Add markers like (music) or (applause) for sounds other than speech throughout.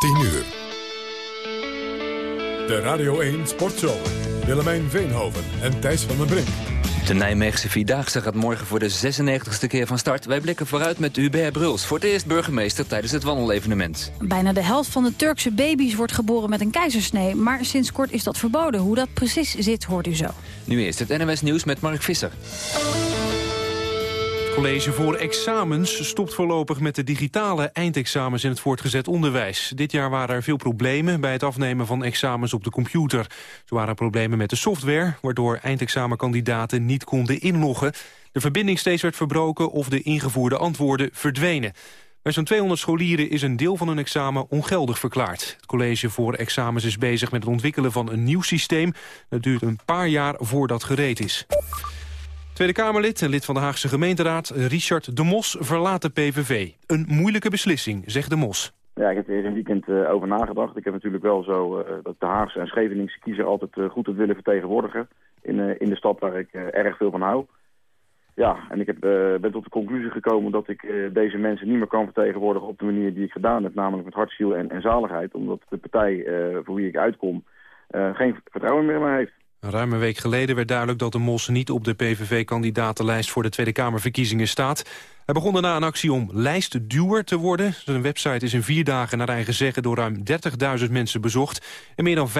10 uur. De Radio 1 Sportshow. Willemijn Veenhoven en Thijs van den Brink. De Nijmeegse Vierdaagse gaat morgen voor de 96e keer van start. Wij blikken vooruit met Hubert Bruls, voor het eerst burgemeester tijdens het wandelevenement. Bijna de helft van de Turkse baby's wordt geboren met een keizersnee. Maar sinds kort is dat verboden. Hoe dat precies zit, hoort u zo. Nu eerst het NMS Nieuws met Mark Visser. Het college voor examens stopt voorlopig met de digitale eindexamens in het voortgezet onderwijs. Dit jaar waren er veel problemen bij het afnemen van examens op de computer. Er waren problemen met de software, waardoor eindexamenkandidaten niet konden inloggen. De verbinding steeds werd verbroken of de ingevoerde antwoorden verdwenen. Bij zo'n 200 scholieren is een deel van hun examen ongeldig verklaard. Het college voor examens is bezig met het ontwikkelen van een nieuw systeem. Dat duurt een paar jaar voordat gereed is. Tweede Kamerlid en lid van de Haagse gemeenteraad Richard de Mos verlaat de PVV. Een moeilijke beslissing, zegt de Mos. Ja, ik heb er een weekend uh, over nagedacht. Ik heb natuurlijk wel zo uh, dat de Haagse en Scheveningse kiezer altijd uh, goed het willen vertegenwoordigen. In, in de stad waar ik erg veel van hou. Ja, en ik heb, ben tot de conclusie gekomen dat ik deze mensen niet meer kan vertegenwoordigen op de manier die ik gedaan heb. Namelijk met hart, ziel en, en zaligheid. Omdat de partij voor wie ik uitkom geen vertrouwen meer in mij heeft. Een ruime week geleden werd duidelijk dat de Mos niet op de PVV-kandidatenlijst voor de Tweede Kamerverkiezingen staat. Hij begon daarna een actie om lijstduwer te worden. Zijn website is in vier dagen naar eigen zeggen door ruim 30.000 mensen bezocht. En meer dan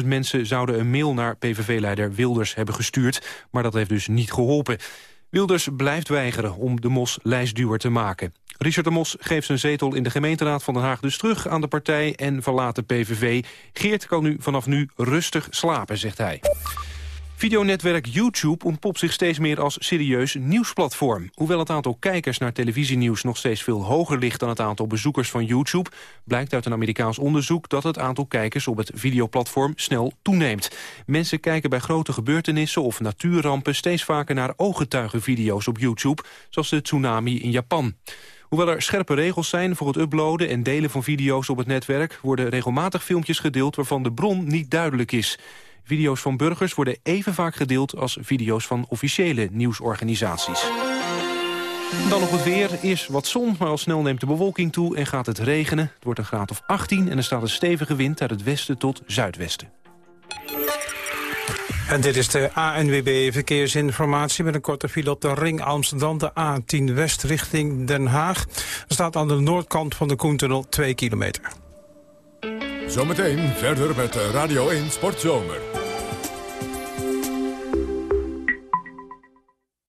5.000 mensen zouden een mail naar PVV-leider Wilders hebben gestuurd. Maar dat heeft dus niet geholpen. Wilders blijft weigeren om de Mos lijstduwer te maken. Richard de Mos geeft zijn zetel in de gemeenteraad van Den Haag dus terug aan de partij en verlaat de PVV. Geert kan nu vanaf nu rustig slapen, zegt hij. Videonetwerk YouTube ontpopt zich steeds meer als serieus nieuwsplatform. Hoewel het aantal kijkers naar televisienieuws nog steeds veel hoger ligt dan het aantal bezoekers van YouTube, blijkt uit een Amerikaans onderzoek dat het aantal kijkers op het videoplatform snel toeneemt. Mensen kijken bij grote gebeurtenissen of natuurrampen steeds vaker naar ooggetuigenvideo's op YouTube, zoals de tsunami in Japan. Hoewel er scherpe regels zijn voor het uploaden en delen van video's op het netwerk... worden regelmatig filmpjes gedeeld waarvan de bron niet duidelijk is. Video's van burgers worden even vaak gedeeld als video's van officiële nieuwsorganisaties. Dan nog het weer. Eerst wat zon, maar al snel neemt de bewolking toe en gaat het regenen. Het wordt een graad of 18 en er staat een stevige wind uit het westen tot zuidwesten. En dit is de ANWB Verkeersinformatie met een korte file op de ring Amsterdam, de A10 West richting Den Haag. Er staat aan de noordkant van de Koentunnel 2 kilometer. Zometeen verder met Radio 1 Sportzomer.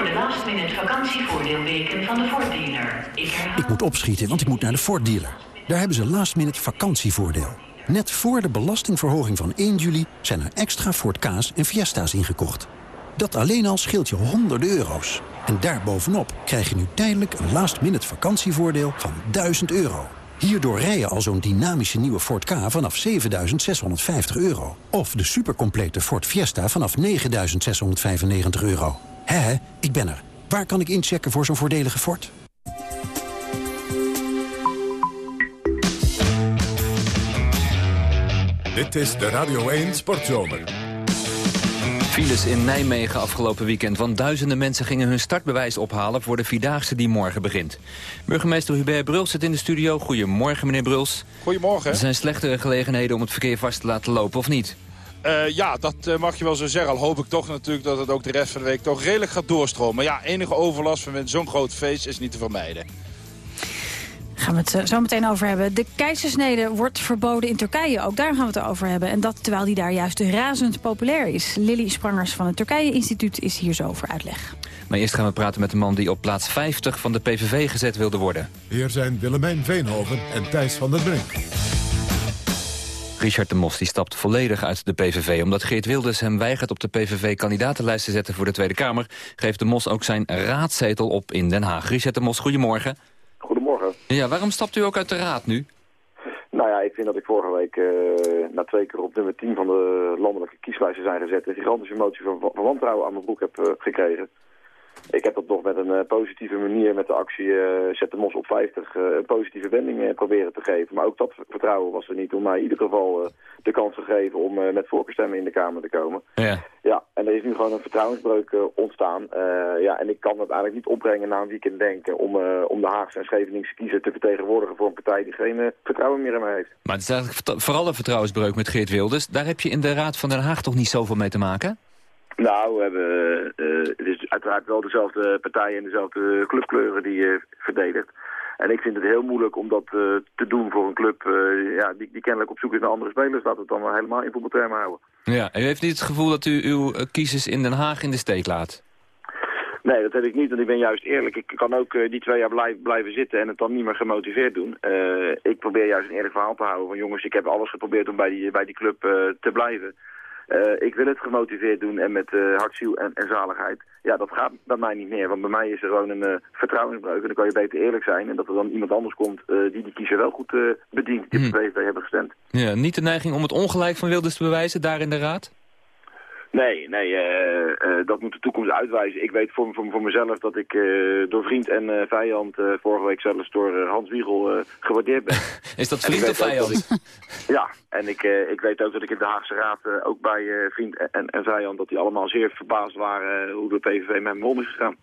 voor de last minute vakantievoordeelweken van de Ford dealer. Ik, Ik moet opschieten, want ik moet naar de Ford dealer. Daar hebben ze last minute vakantievoordeel. Net voor de belastingverhoging van 1 juli zijn er extra Ford Ka's en Fiesta's ingekocht. Dat alleen al scheelt je honderden euro's. En daarbovenop krijg je nu tijdelijk een last-minute vakantievoordeel van 1000 euro. Hierdoor rij je al zo'n dynamische nieuwe Ford K vanaf 7.650 euro. Of de supercomplete Ford Fiesta vanaf 9.695 euro. Hé, ik ben er. Waar kan ik inchecken voor zo'n voordelige Ford? Dit is de Radio 1 Sportzomer. Files in Nijmegen afgelopen weekend, want duizenden mensen gingen hun startbewijs ophalen voor de Vierdaagse die morgen begint. Burgemeester Hubert Bruls zit in de studio. Goedemorgen, meneer Bruls. Goedemorgen. Er zijn slechtere gelegenheden om het verkeer vast te laten lopen, of niet? Uh, ja, dat uh, mag je wel zo zeggen. Al hoop ik toch natuurlijk dat het ook de rest van de week toch redelijk gaat doorstromen. Maar ja, enige overlast van zo'n groot feest is niet te vermijden. Gaan we het eh, zo meteen over hebben. De keizersnede wordt verboden in Turkije. Ook daar gaan we het over hebben. En dat terwijl die daar juist razend populair is. Lily Sprangers van het Turkije Instituut is hier zo voor uitleg. Maar eerst gaan we praten met de man die op plaats 50 van de PVV gezet wilde worden. Hier zijn Willemijn Veenhoven en Thijs van der Brink. Richard de Mos die stapt volledig uit de PVV. Omdat Geert Wilders hem weigert op de PVV-kandidatenlijst te zetten voor de Tweede Kamer... geeft de Mos ook zijn raadzetel op in Den Haag. Richard de Mos, goedemorgen. Goedemorgen. Ja, waarom stapt u ook uit de raad nu? Nou ja, ik vind dat ik vorige week uh, na twee keer op nummer 10 van de landelijke kieslijsten zijn gezet... een gigantische motie van, van wantrouwen aan mijn broek heb uh, gekregen. Ik heb dat nog met een uh, positieve manier met de actie Zet de Mos op 50 een positieve wending proberen te geven. Maar ook dat vertrouwen was er niet om mij in ieder geval de kans te geven om met voorkeurstemmen in de Kamer te komen. Ja. Ja, en er is nu gewoon een vertrouwensbreuk ontstaan. ja, en ik kan het eigenlijk niet opbrengen na een weekend denken om, om de Haagse en Scheveningse kiezer te vertegenwoordigen voor een partij die geen vertrouwen meer in mij heeft. Maar het is eigenlijk vooral een vertrouwensbreuk met Geert Wilders. Daar heb je in de Raad van Den Haag toch niet zoveel mee te maken? Nou, we hebben, uh, het is uiteraard wel dezelfde partijen en dezelfde clubkleuren die je uh, verdedigt. En ik vind het heel moeilijk om dat uh, te doen voor een club ja, die, die kennelijk op zoek is naar andere spelers. We het dan wel helemaal in voetbaltermen houden. Ja, en u heeft niet het gevoel dat u uw kiezers in Den Haag in de steek laat? Nee, dat heb ik niet, want ik ben juist eerlijk. Ik kan ook uh, die twee jaar blijf, blijven zitten en het dan niet meer gemotiveerd doen. Ik probeer juist een eerlijk verhaal te houden van jongens, ik heb alles geprobeerd om bij die, bij die club te blijven. Ik wil het gemotiveerd doen en met hart, ziel en, en, zaligheid. Ja, dat gaat bij mij niet meer, want bij mij is er gewoon een vertrouwensbreuk. En dan kan je beter eerlijk zijn en dat er dan iemand anders komt die die kiezer wel goed bedient, die op de PVV hebben gestemd. Ja, niet de neiging om het ongelijk van Wilders te bewijzen daar in de raad? Nee, nee uh, uh, dat moet de toekomst uitwijzen. Ik weet voor, voor, voor mezelf dat ik uh, door vriend en vijand vorige week zelfs door Hans Wiegel gewaardeerd ben. (laughs) Is dat vriend of vijand? Ik, ja, en ik, ik weet ook dat ik in de Haagse Raad, ook bij vriend en, en vijand, dat die allemaal zeer verbaasd waren hoe de PVV met me om is gegaan.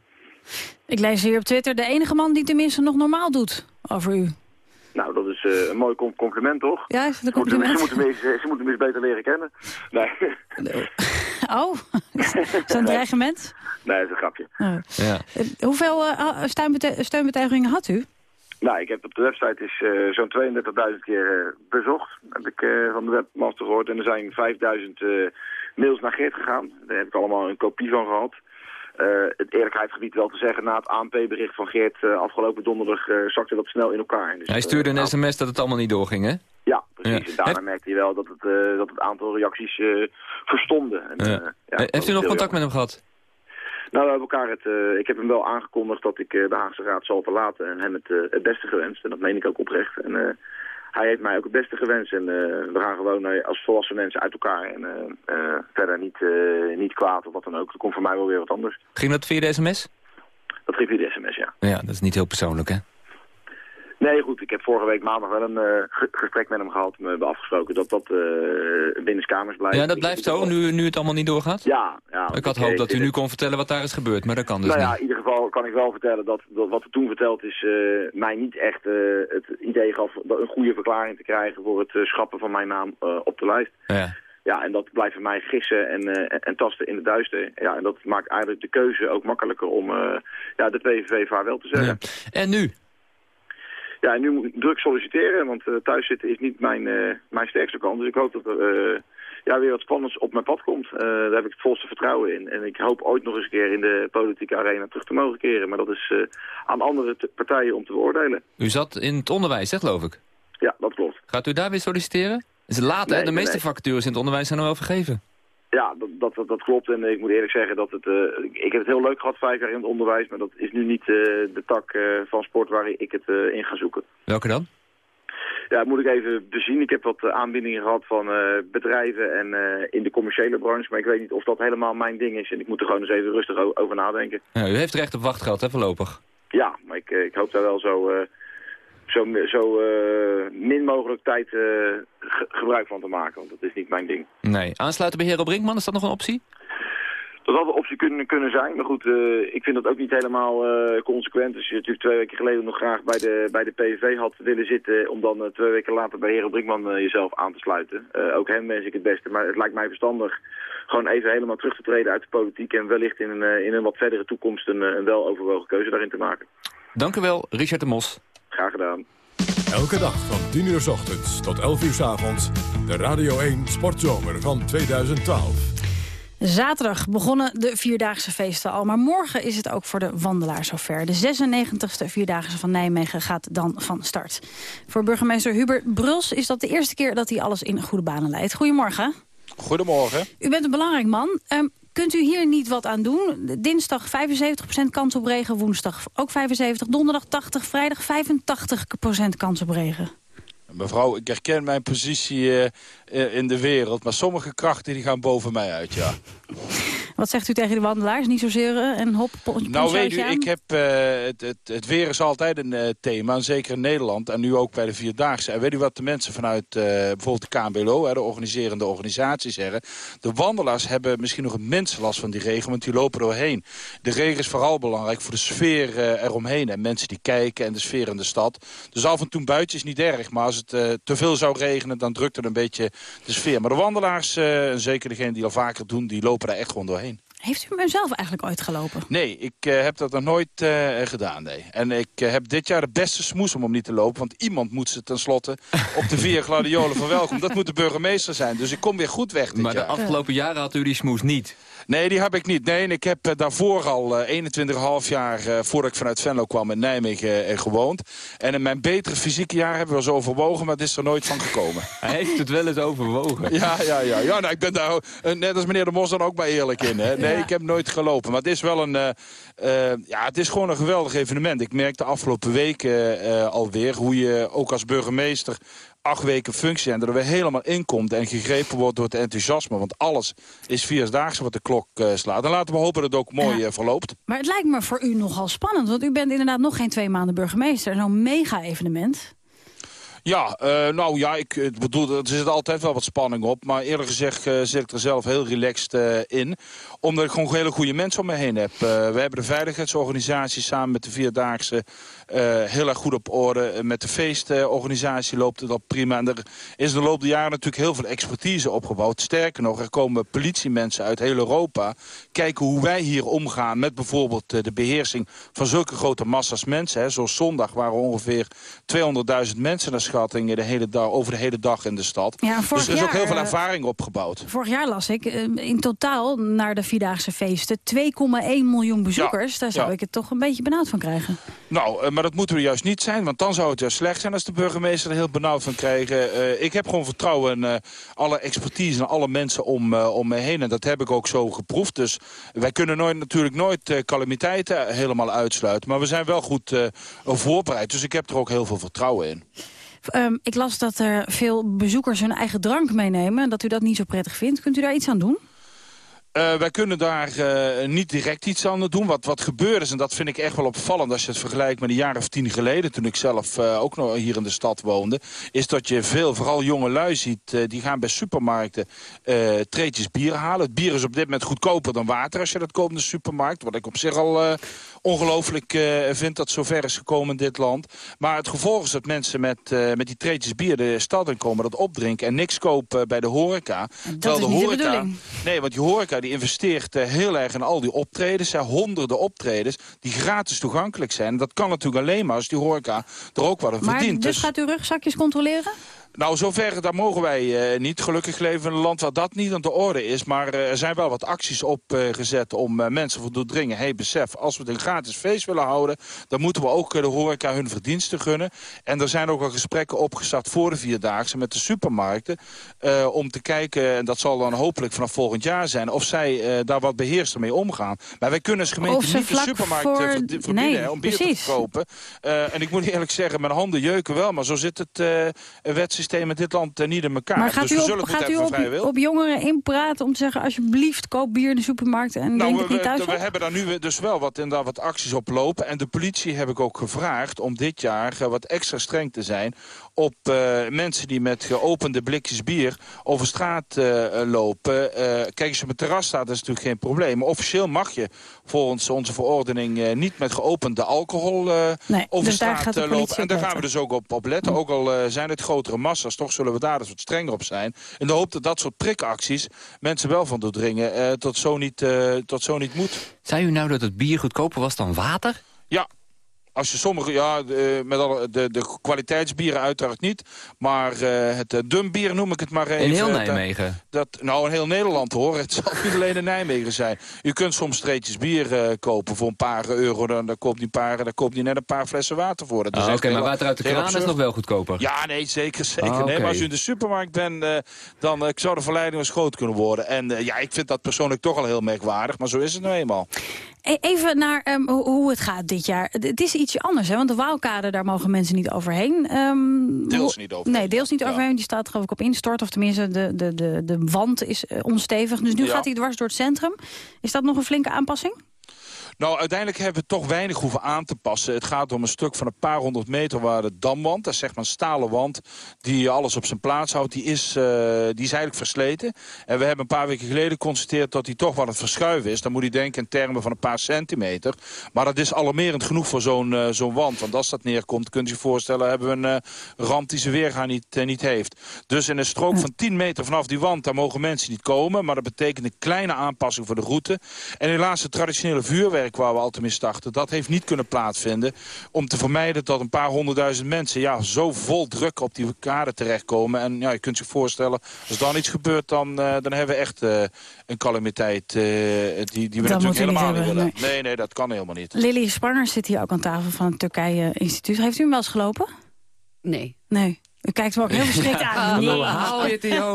Ik lees hier op Twitter de enige man die tenminste nog normaal doet over u. Nou, dat is uh, een mooi compliment, toch? Ja, is een compliment? Ze moeten, me, ze moeten me eens beter leren kennen. Nee. Oh, (laughs) is dat een dreigement? Nee, dat is een grapje. Oh. Ja. Hoeveel uh, steunbetuigingen had u? Nou, ik heb op de website is uh, zo'n 32.000 keer uh, bezocht. Heb ik uh, van de webmaster gehoord. En er zijn 5.000 mails naar Geert gegaan. Daar heb ik allemaal een kopie van gehad. Het eerlijkheidsgebied wel te zeggen, na het ANP-bericht van Geert afgelopen donderdag zakte dat snel in elkaar. Dus, Hij stuurde een sms dat het allemaal niet doorging, hè? Ja, precies. Ja. En daarna merkte je wel dat het, dat het aantal reacties verstonden. En, ja. Ja, Heeft u nog contact met hem gehad? Nou, we hebben elkaar het, ik heb hem wel aangekondigd dat ik de Haagse Raad zal verlaten en hem het, het beste gewenst. En dat meen ik ook oprecht. En hij heeft mij ook het beste gewenst. En we gaan gewoon als volwassen mensen uit elkaar. En verder niet, niet kwaad of wat dan ook. Er komt voor mij wel weer wat anders. Ging dat via de sms? Dat ging via de sms, ja. Ja, dat is niet heel persoonlijk, hè? Nee, goed. Ik heb vorige week maandag wel een uh, gesprek met hem gehad. We hebben afgesproken dat dat uh, binnenskamers blijft. Ja, dat blijft zo, nu, nu het allemaal niet doorgaat? Ja. ja ik had hoop dat u nu kon vertellen wat daar is gebeurd, maar dat kan dus nou niet. ja, in ieder geval kan ik wel vertellen dat, dat wat er toen verteld is... Uh, mij niet echt het idee gaf een goede verklaring te krijgen... voor het schrappen van mijn naam op de lijst. Ja. Ja, en dat blijft voor mij gissen en, en, en, tasten in het duister. Ja, en dat maakt eigenlijk de keuze ook makkelijker om ja, de PVV vaarwel te zeggen. Ja. En nu? Ja, en nu moet ik druk solliciteren, want uh, thuiszitten is niet mijn, uh, mijn sterkste kant. Dus ik hoop dat er uh, ja, weer wat spannends op mijn pad komt. daar heb ik het volste vertrouwen in. En ik hoop ooit nog eens een keer in de politieke arena terug te mogen keren. Maar dat is aan andere partijen om te beoordelen. U zat in het onderwijs, hè, geloof ik? Ja, dat klopt. Gaat u daar weer solliciteren? Is het laat, nee, hè? De meeste nee. vacatures in het onderwijs zijn er wel vergeven. Ja, dat, dat, dat, klopt. En ik moet eerlijk zeggen dat het... Uh, ik heb het heel leuk gehad, vijf jaar in het onderwijs. Maar dat is nu niet uh, de tak uh, van sport waar ik het in ga zoeken. Welke dan? Ja, moet ik even bezien. Ik heb wat aanbiedingen gehad van bedrijven en in de commerciële branche. Maar ik weet niet of dat helemaal mijn ding is. En ik moet er gewoon eens even rustig over nadenken. Ja, u heeft recht op wachtgeld, hè, voorlopig? Ja, maar ik, ik hoop daar wel zo zo, zo uh, min mogelijk tijd ge gebruik van te maken. Want dat is niet mijn ding. Nee. Aansluiten bij Hero Brinkman, is dat nog een optie? Dat had een optie kunnen, kunnen zijn. Maar goed, uh, ik vind dat ook niet helemaal consequent. Als je natuurlijk twee weken geleden nog graag bij de, bij de PVV had willen zitten... om dan twee weken later bij Hero Brinkman jezelf aan te sluiten. ook hem wens ik het beste. Maar het lijkt mij verstandig gewoon even helemaal terug te treden uit de politiek... en wellicht in een, in een wat verdere toekomst een, een weloverwogen keuze daarin te maken. Dank u wel, Richard de Mos. Graag gedaan. Elke dag van 10 uur s ochtends tot 11 uur s avonds. De Radio 1 Sportzomer van 2012. Zaterdag begonnen de Vierdaagse feesten al. Maar morgen is het ook voor de wandelaars zover. De 96e Vierdaagse van Nijmegen gaat dan van start. Voor burgemeester Hubert Bruls is dat de eerste keer dat hij alles in goede banen leidt. Goedemorgen. Goedemorgen. U bent een belangrijk man. Um, Kunt u hier niet wat aan doen? Dinsdag 75% kans op regen, woensdag ook 75%, donderdag 80, vrijdag 85% kans op regen. mevrouw, ik herken mijn positie uh, in de wereld. Maar sommige krachten die gaan boven mij uit, ja. (laughs) Wat zegt u tegen de wandelaars? Niet zozeer uh, een hop, Nou weet u, ik heb, uh, het, het, het, weer is altijd een uh, thema, zeker in Nederland. En nu ook bij de Vierdaagse. En weet u wat de mensen vanuit bijvoorbeeld de KNBLO, hè, de organiserende organisatie, zeggen? De wandelaars hebben misschien nog het minste last van die regen, want die lopen doorheen. De regen is vooral belangrijk voor de sfeer eromheen. En mensen die kijken en de sfeer in de stad. Dus af en toe buiten is niet erg. Maar als het te veel zou regenen, dan drukt het een beetje de sfeer. Maar de wandelaars, en zeker degenen die al vaker doen, die lopen daar echt gewoon doorheen. Heeft u hem zelf eigenlijk ooit gelopen? Nee, ik uh, heb dat nog nooit uh, gedaan, nee. En ik uh, heb dit jaar de beste smoes om om niet te lopen. Want iemand moet ze tenslotte op de Via (laughs) Gladiolen verwelkomen. Dat moet de burgemeester zijn. Dus ik kom weer goed weg dit maar jaar. Maar de afgelopen jaren had u die smoes niet? Nee, die heb ik niet. Nee, en ik heb daarvoor al 21,5 jaar, voordat ik vanuit Venlo kwam, in Nijmegen gewoond. En in mijn betere fysieke jaar hebben we eens overwogen, maar het is er nooit van gekomen. (laughs) Hij heeft het wel eens overwogen. Ja, ja, ja. ja nou, ik ben daar net als meneer de Mos dan ook bij eerlijk in. Hè. Nee, ik heb nooit gelopen. Maar het is wel een... Uh, uh, ja, het is gewoon een geweldig evenement. Ik merk de afgelopen weken uh, alweer hoe je ook als burgemeester acht weken functie en dat er weer helemaal inkomt en gegrepen wordt door het enthousiasme. Want alles is viersdaagse wat de klok uh, slaat. En laten we hopen dat het ook mooi ja. verloopt. Maar het lijkt me voor u nogal spannend, want u bent inderdaad nog geen twee maanden burgemeester. Zo'n mega-evenement. Ja, uh, nou ja, ik bedoel, er zit altijd wel wat spanning op. Maar eerlijk gezegd uh, zit ik er zelf heel relaxed uh, in. Omdat ik gewoon hele goede mensen om me heen heb. we hebben de veiligheidsorganisatie samen met de Vierdaagse heel erg goed op orde. Met de feestorganisatie loopt het al prima. En er is de loop der jaren natuurlijk heel veel expertise opgebouwd. Sterker nog, er komen politiemensen uit heel Europa. Kijken hoe wij hier omgaan met bijvoorbeeld de beheersing van zulke grote massa's mensen. Hè. Zoals zondag waren ongeveer 200.000 mensen naar schatting de hele dag, over de hele dag in de stad. Ja, dus er is jaar, ook heel veel ervaring opgebouwd. Vorig jaar las ik in totaal naar de Vierdaagse feesten 2,1 miljoen bezoekers. Ja, Daar zou ja. ik het toch een beetje benauwd van krijgen. Nou, maar dat moeten we juist niet zijn. Want dan zou het juist slecht zijn als de burgemeester er heel benauwd van krijgen. Uh, ik heb gewoon vertrouwen in uh, alle expertise en alle mensen om, uh, om me heen. En dat heb ik ook zo geproefd. Dus wij kunnen nooit, natuurlijk nooit calamiteiten helemaal uitsluiten. Maar we zijn wel goed voorbereid. Dus ik heb er ook heel veel vertrouwen in. Um, ik las dat er veel bezoekers hun eigen drank meenemen... en dat u dat niet zo prettig vindt. Kunt u daar iets aan doen? Uh, wij kunnen daar uh, niet direct iets aan doen. Wat, wat gebeurt is, en dat vind ik echt wel opvallend... als je het vergelijkt met een jaar of tien geleden... toen ik zelf uh, ook nog hier in de stad woonde... is dat je veel, vooral jonge lui ziet... die gaan bij supermarkten treetjes bier halen. Het bier is op dit moment goedkoper dan water... als je dat koopt in de supermarkt. Wat ik op zich al ongelooflijk vind dat zover is gekomen in dit land. Maar het gevolg is dat mensen met, met die treetjes bier de stad in komen... dat opdrinken en niks kopen bij de horeca. Dat Terwijl is de niet horeca, de bedoeling. Nee, want die horeca die investeert uh, heel erg in al die optredens. Hè, honderden optredens die gratis toegankelijk zijn. En dat kan natuurlijk alleen maar als die horeca er ook wat aan Maar verdient. dus gaat u rugzakjes controleren? Nou, zover daar mogen wij uh, niet. Gelukkig leven in een land waar dat niet aan de orde is. Maar uh, er zijn wel wat acties opgezet uh, om mensen voor te dringen. hey, besef, als we een gratis feest willen houden... dan moeten we ook de horeca hun verdiensten gunnen. En er zijn ook al gesprekken opgestart voor de Vierdaagse... met de supermarkten, om te kijken... en dat zal dan hopelijk vanaf volgend jaar zijn... of zij daar wat beheerster mee omgaan. Maar wij kunnen als gemeente niet de supermarkt voor... verdienen nee, om bier precies. te verkopen. en ik moet eerlijk zeggen, mijn handen jeuken wel... maar zo zit het wetsysteem in dit land uh, niet in elkaar. Maar gaat dus u we op, gaat u op, op jongeren inpraten om te zeggen... alsjeblieft, koop bier in de supermarkt en nou, denk het niet thuis we, we hebben daar nu dus wel wat, inderdaad wat acties op lopen. En de politie heb ik ook gevraagd om dit jaar uh, wat extra streng te zijn... op uh, mensen die met geopende blikjes bier over straat lopen. kijk, als je op het terras staat, dat is natuurlijk geen probleem. Maar officieel mag je volgens onze verordening niet met geopende alcohol nee, over dus straat lopen. En daar gaan we dus ook op, op letten. Ook al zijn het grotere massa's, toch zullen we daar dus wat strenger op zijn. In de hoop dat dat soort prikacties mensen wel van doordringen uh, tot, zo niet, uh, tot zo niet moet. Zei u nou dat het bier goedkoper was dan water? Ja, als je sommige, ja, de, met alle, de, de kwaliteitsbieren uiteraard niet. Maar uh, het uh, dumbier noem ik het maar even. In heel Nijmegen? Dat, nou, in heel Nederland hoor. Het zal niet alleen in Nijmegen zijn. Je kunt soms streetjes bier uh, kopen voor een paar euro. Dan, dan koopt die paar, dan koopt die net een paar flessen water voor. Oh, Oké, okay, maar water uit de kraan is nog wel goedkoper? Ja, nee, zeker. zeker. Okay. nee, maar als je in de supermarkt bent, dan zou de verleiding eens groot kunnen worden. En ja, ik vind dat persoonlijk toch al heel merkwaardig. Maar zo is het nou eenmaal. E- Even naar ehm, hoe- het gaat dit jaar. Het- is ietsje anders, hè? want de Waalkade, daar mogen mensen niet overheen. Ehm, Deels niet overheen. Nee, deels niet overheen. Die staat geloof ik op instort. Of tenminste, de, de, de, de wand is eh, onstevig. Dus nu Ja. gaat hij dwars door het centrum. Is dat nog een flinke aanpassing? Nou, uiteindelijk hebben we toch weinig hoeven aan te passen. Het gaat om een stuk van een paar honderd meter waar de damwand, dat is zeg maar een stalen wand, die alles op zijn plaats houdt, die is, eh, die is eigenlijk versleten. En we hebben een paar weken geleden geconstateerd dat die toch wel het verschuiven is. Dan moet je denken in termen van een paar centimeter. Maar dat is alarmerend genoeg voor zo'n eh, zo'n wand. Want als dat neerkomt, kunt u zich voorstellen, hebben we een eh, ramp die zijn weergaan niet, niet heeft. Dus in een strook van 10 meter vanaf die wand, daar mogen mensen niet komen. Maar dat betekent een kleine aanpassing voor de route. En helaas het traditionele vuurwerk waar we altijd mee starten, dat heeft niet kunnen plaatsvinden. Om te vermijden dat een paar honderdduizend mensen ja, zo vol druk op die kade terechtkomen. En ja, je kunt zich voorstellen, als dan iets gebeurt, dan, eh, dan hebben we echt eh, een calamiteit eh, die, die we Dat natuurlijk helemaal niet hebben, willen. Nee, nee, dat kan helemaal niet. Lily Sprangers zit hier ook aan tafel van het Turkije Instituut. Heeft u hem wel eens gelopen? Nee. Nee. U kijkt me ook heel verschrikt aan. Nee.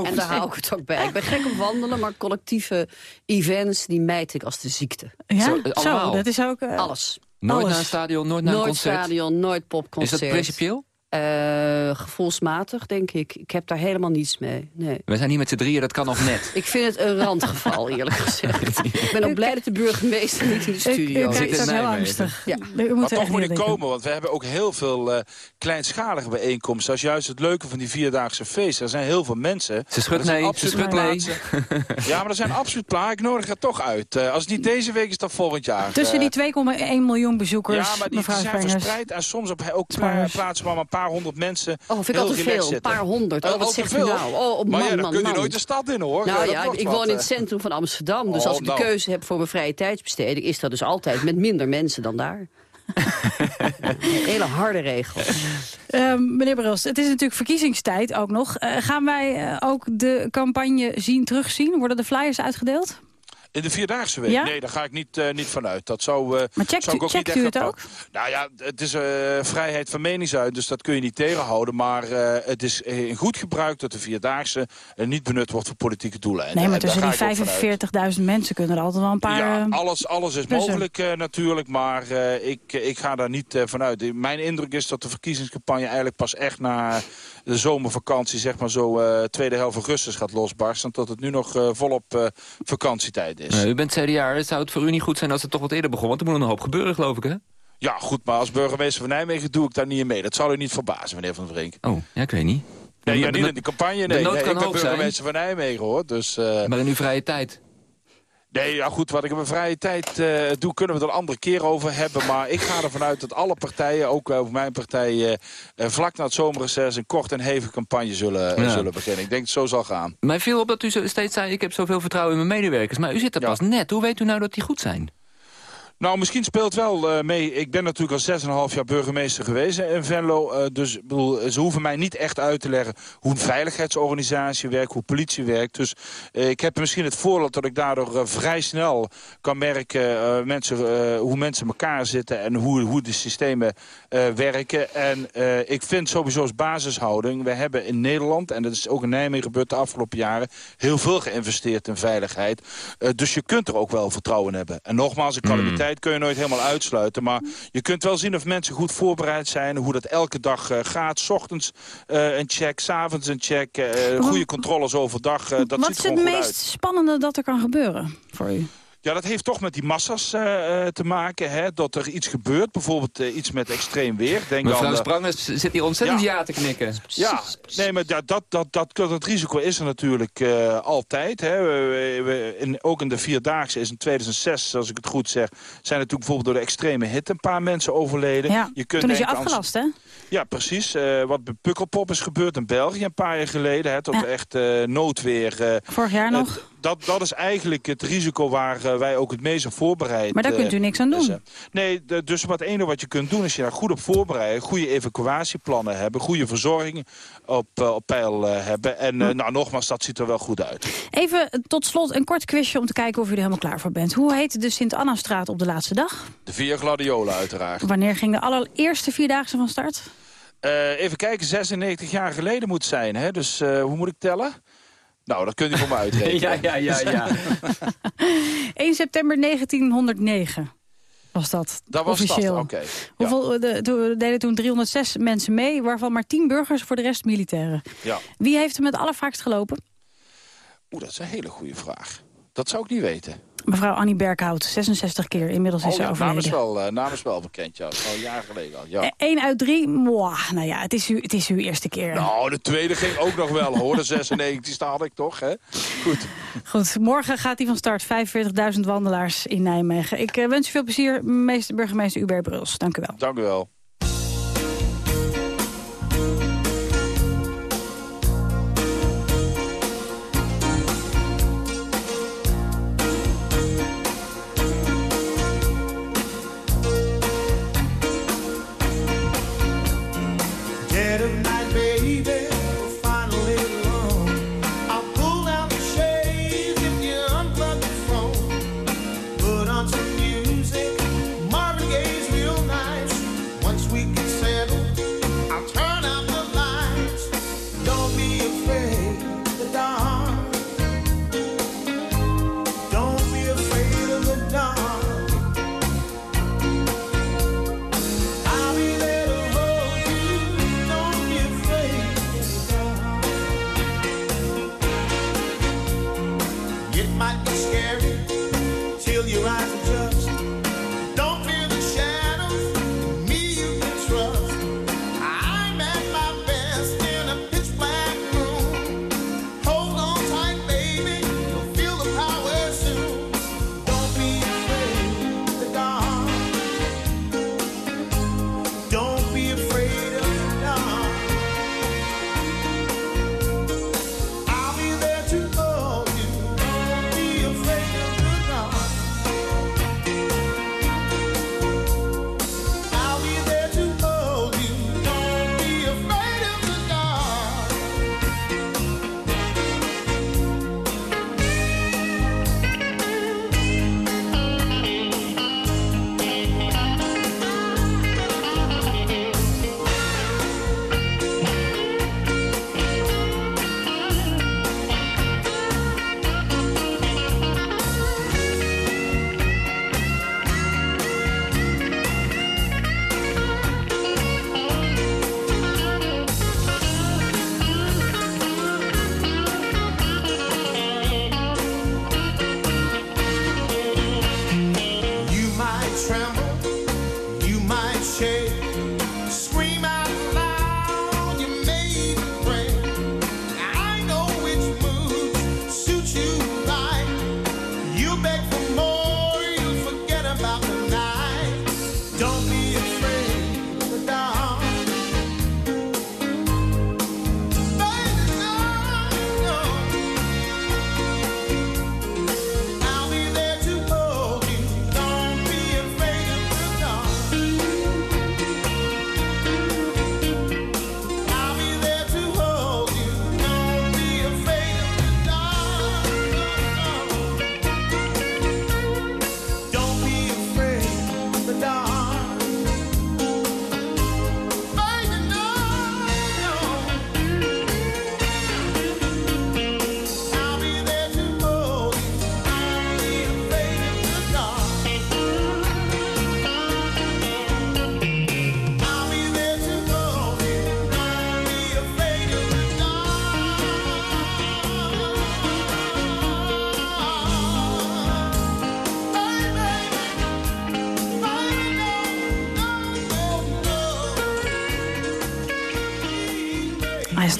En daar hou ik het ook bij. Ik ben gek op wandelen, maar collectieve events, die mijt ik als de ziekte. Ja? Zo, dat is ook... eh, Alles. Nooit Alles. naar een stadion, nooit naar een nooit concert? stadion, nooit popconcert. Is dat principieel? Eh, gevoelsmatig, denk ik. Ik heb daar helemaal niets mee. Nee. We zijn hier met z'n drieën, dat kan nog net. Ik vind het een randgeval, eerlijk gezegd. (laughs) ik ben ook blij dat de burgemeester niet in de studio ik is. kijk ook heel angstig. Ja. Maar toch moet ik komen, want we hebben ook heel veel eh, kleinschalige bijeenkomsten. Dat is juist het leuke van die vierdaagse feesten. Er zijn heel veel mensen. Ze schudt nee, ze schudt nee. plaatsen. Ja, maar er zijn absoluut plaatsen. Ik nodig het toch uit. Eh, als het niet deze week is, dan volgend jaar. Tussen die 2,1 miljoen bezoekers, ja, maar die zijn verspreid en soms op ook plaatsen waar maar een paar honderd mensen Oh, vind ik heel al te relaxed veel. Een paar honderd. Eh, Oh, wat zegt u nou? Oh, op maar man, ja, dan man, kun je nooit de stad in, hoor. Nou Eh, ja, ik wat, woon in eh. het centrum van Amsterdam. Dus Oh, als ik de nou. keuze heb voor mijn vrije tijdsbesteding... is dat dus altijd met minder mensen dan daar. (laughs) Hele harde regels. Ehm, meneer Bruls, het is natuurlijk verkiezingstijd ook nog. Eh, gaan wij eh, ook de campagne zien, terugzien? Worden de flyers uitgedeeld? In de Vierdaagse Week? Ja? Nee, daar ga ik niet, eh, niet vanuit. Dat zou, eh, Maar checkt zou ik ook checkt niet u het ook? Nou ja, het is eh, vrijheid van meningsuiting, dus dat kun je niet tegenhouden. Maar het is in goed gebruik dat de Vierdaagse niet benut wordt voor politieke doelen. En, Nee, maar tussen die ga ik ook vanuit. 45.000 mensen kunnen er altijd wel een paar... Ja, alles, alles is mogelijk natuurlijk, maar ik, ik ga daar niet vanuit. Mijn indruk is dat de verkiezingscampagne eigenlijk pas echt na de zomervakantie, zeg maar zo eh, tweede helft augustus gaat losbarsten. Dat het nu nog eh, volop eh, vakantietijd is. U bent CDA, zou het voor u niet goed zijn als het toch wat eerder begon? Want er moet nog een hoop gebeuren, geloof ik, hè? Ja, goed, maar als burgemeester van Nijmegen doe ik daar niet in mee. Dat zal u niet verbazen, meneer Van der Brink. Oh, ja, ik weet niet. Nee, ja, niet in de campagne, de nee. nood nee kan ik ben zijn. burgemeester van Nijmegen, hoor. Dus, Maar in uw vrije tijd? Nee, ja goed, wat ik in mijn vrije tijd eh, doe, kunnen we het een andere keer over hebben. Maar ik ga ervan uit dat alle partijen, ook eh, mijn partij... eh, vlak na het zomerreces een kort en hevige campagne zullen, Ja. zullen beginnen. Ik denk dat het zo zal gaan. Mij viel op dat u steeds zei, ik heb zoveel vertrouwen in mijn medewerkers. Maar u zit er pas net. Hoe weet u nou dat die goed zijn? Nou, misschien speelt wel eh, mee. Ik ben natuurlijk al 6,5 jaar burgemeester geweest in Venlo. eh, dus bedoel, ze hoeven mij niet echt uit te leggen hoe een veiligheidsorganisatie werkt, hoe politie werkt. Dus eh, ik heb misschien het voordeel dat ik daardoor vrij snel kan merken mensen, hoe mensen elkaar zitten en hoe, hoe de systemen werken. En ik vind sowieso als basishouding, we hebben in Nederland, en dat is ook in Nijmegen gebeurd de afgelopen jaren, heel veel geïnvesteerd in veiligheid. Dus je kunt er ook wel vertrouwen in hebben. En nogmaals, een calamiteit kun je nooit helemaal uitsluiten. Maar je kunt wel zien of mensen goed voorbereid zijn. Hoe dat elke dag eh, gaat. 'S ochtends eh, een check, 's avonds een check. eh, goede controles overdag. dat Wat ziet is het meest uit. spannende dat er kan gebeuren voor u? Ja, dat heeft toch met die massa's eh, eh, te maken. Hè? Dat er iets gebeurt. Bijvoorbeeld eh, iets met extreem weer. Denk Mevrouw aan, Sprangers zit hier ontzettend ja, Ja. te knikken. Ja, nee, maar dat, dat, dat, dat, dat risico is er natuurlijk eh, altijd. Hè. We, we- we- in, ook in de Vierdaagse is in 2006, als ik het goed zeg... zijn natuurlijk bijvoorbeeld door de extreme hitte een paar mensen overleden. Ja, je kunt toen is je aan- afgelast, hè? Ja, precies. Eh, wat bij Pukkelpop is gebeurd in België een paar jaar geleden. Hè, tot Ja. echt eh, noodweer. eh, Vorig jaar nog. Dat, dat is eigenlijk het risico waar eh, wij ook het meest op voorbereid Maar daar eh, kunt u niks aan doen. zijn. Nee, de- dus wat enige wat je kunt doen is je daar goed op voorbereiden. Goede evacuatieplannen hebben. Goede verzorging op, eh, op peil eh, hebben. En eh, nou, nogmaals, dat ziet er wel goed uit. Even eh, tot slot een kort quizje om te kijken of u er helemaal klaar voor bent. Hoe heet de Sint-Anna-straat op de laatste dag? De vier gladiolen uiteraard. Wanneer ging de allereerste Vierdaagse van start? Eh, even kijken, 96 jaar geleden moet zijn. Hè? Dus eh, hoe moet ik tellen? Nou, dat kunt u voor me (laughs) uitrekenen. Ja, ja, ja, ja. (laughs) 1 september 1909. was dat. Dat was officieel. dat, oké. Ja. Hoeveel, de, toen deden toen 306 mensen mee, waarvan maar 10 burgers, voor de rest militairen. Ja. Wie heeft er met allervaakst gelopen? Oeh, dat is een hele goede vraag. Dat zou ik niet weten. Mevrouw Annie Berkhout, 66 keer. Inmiddels is Oh, ze ja, naam overleden. is, wel, eh, naam is wel bekend, ja. Al jaren geleden al, ja. 1 uit 3, mwah, nou ja, het is, uw, het is uw eerste keer. Nou, de tweede ging ook nog wel, hoor. De 96 had ik toch, hè? Goed. Goed, morgen gaat hij van start. 45.000 wandelaars in Nijmegen. Ik eh, wens u veel plezier, meester, burgemeester Hubert Bruls. Dank u wel. Dank u wel.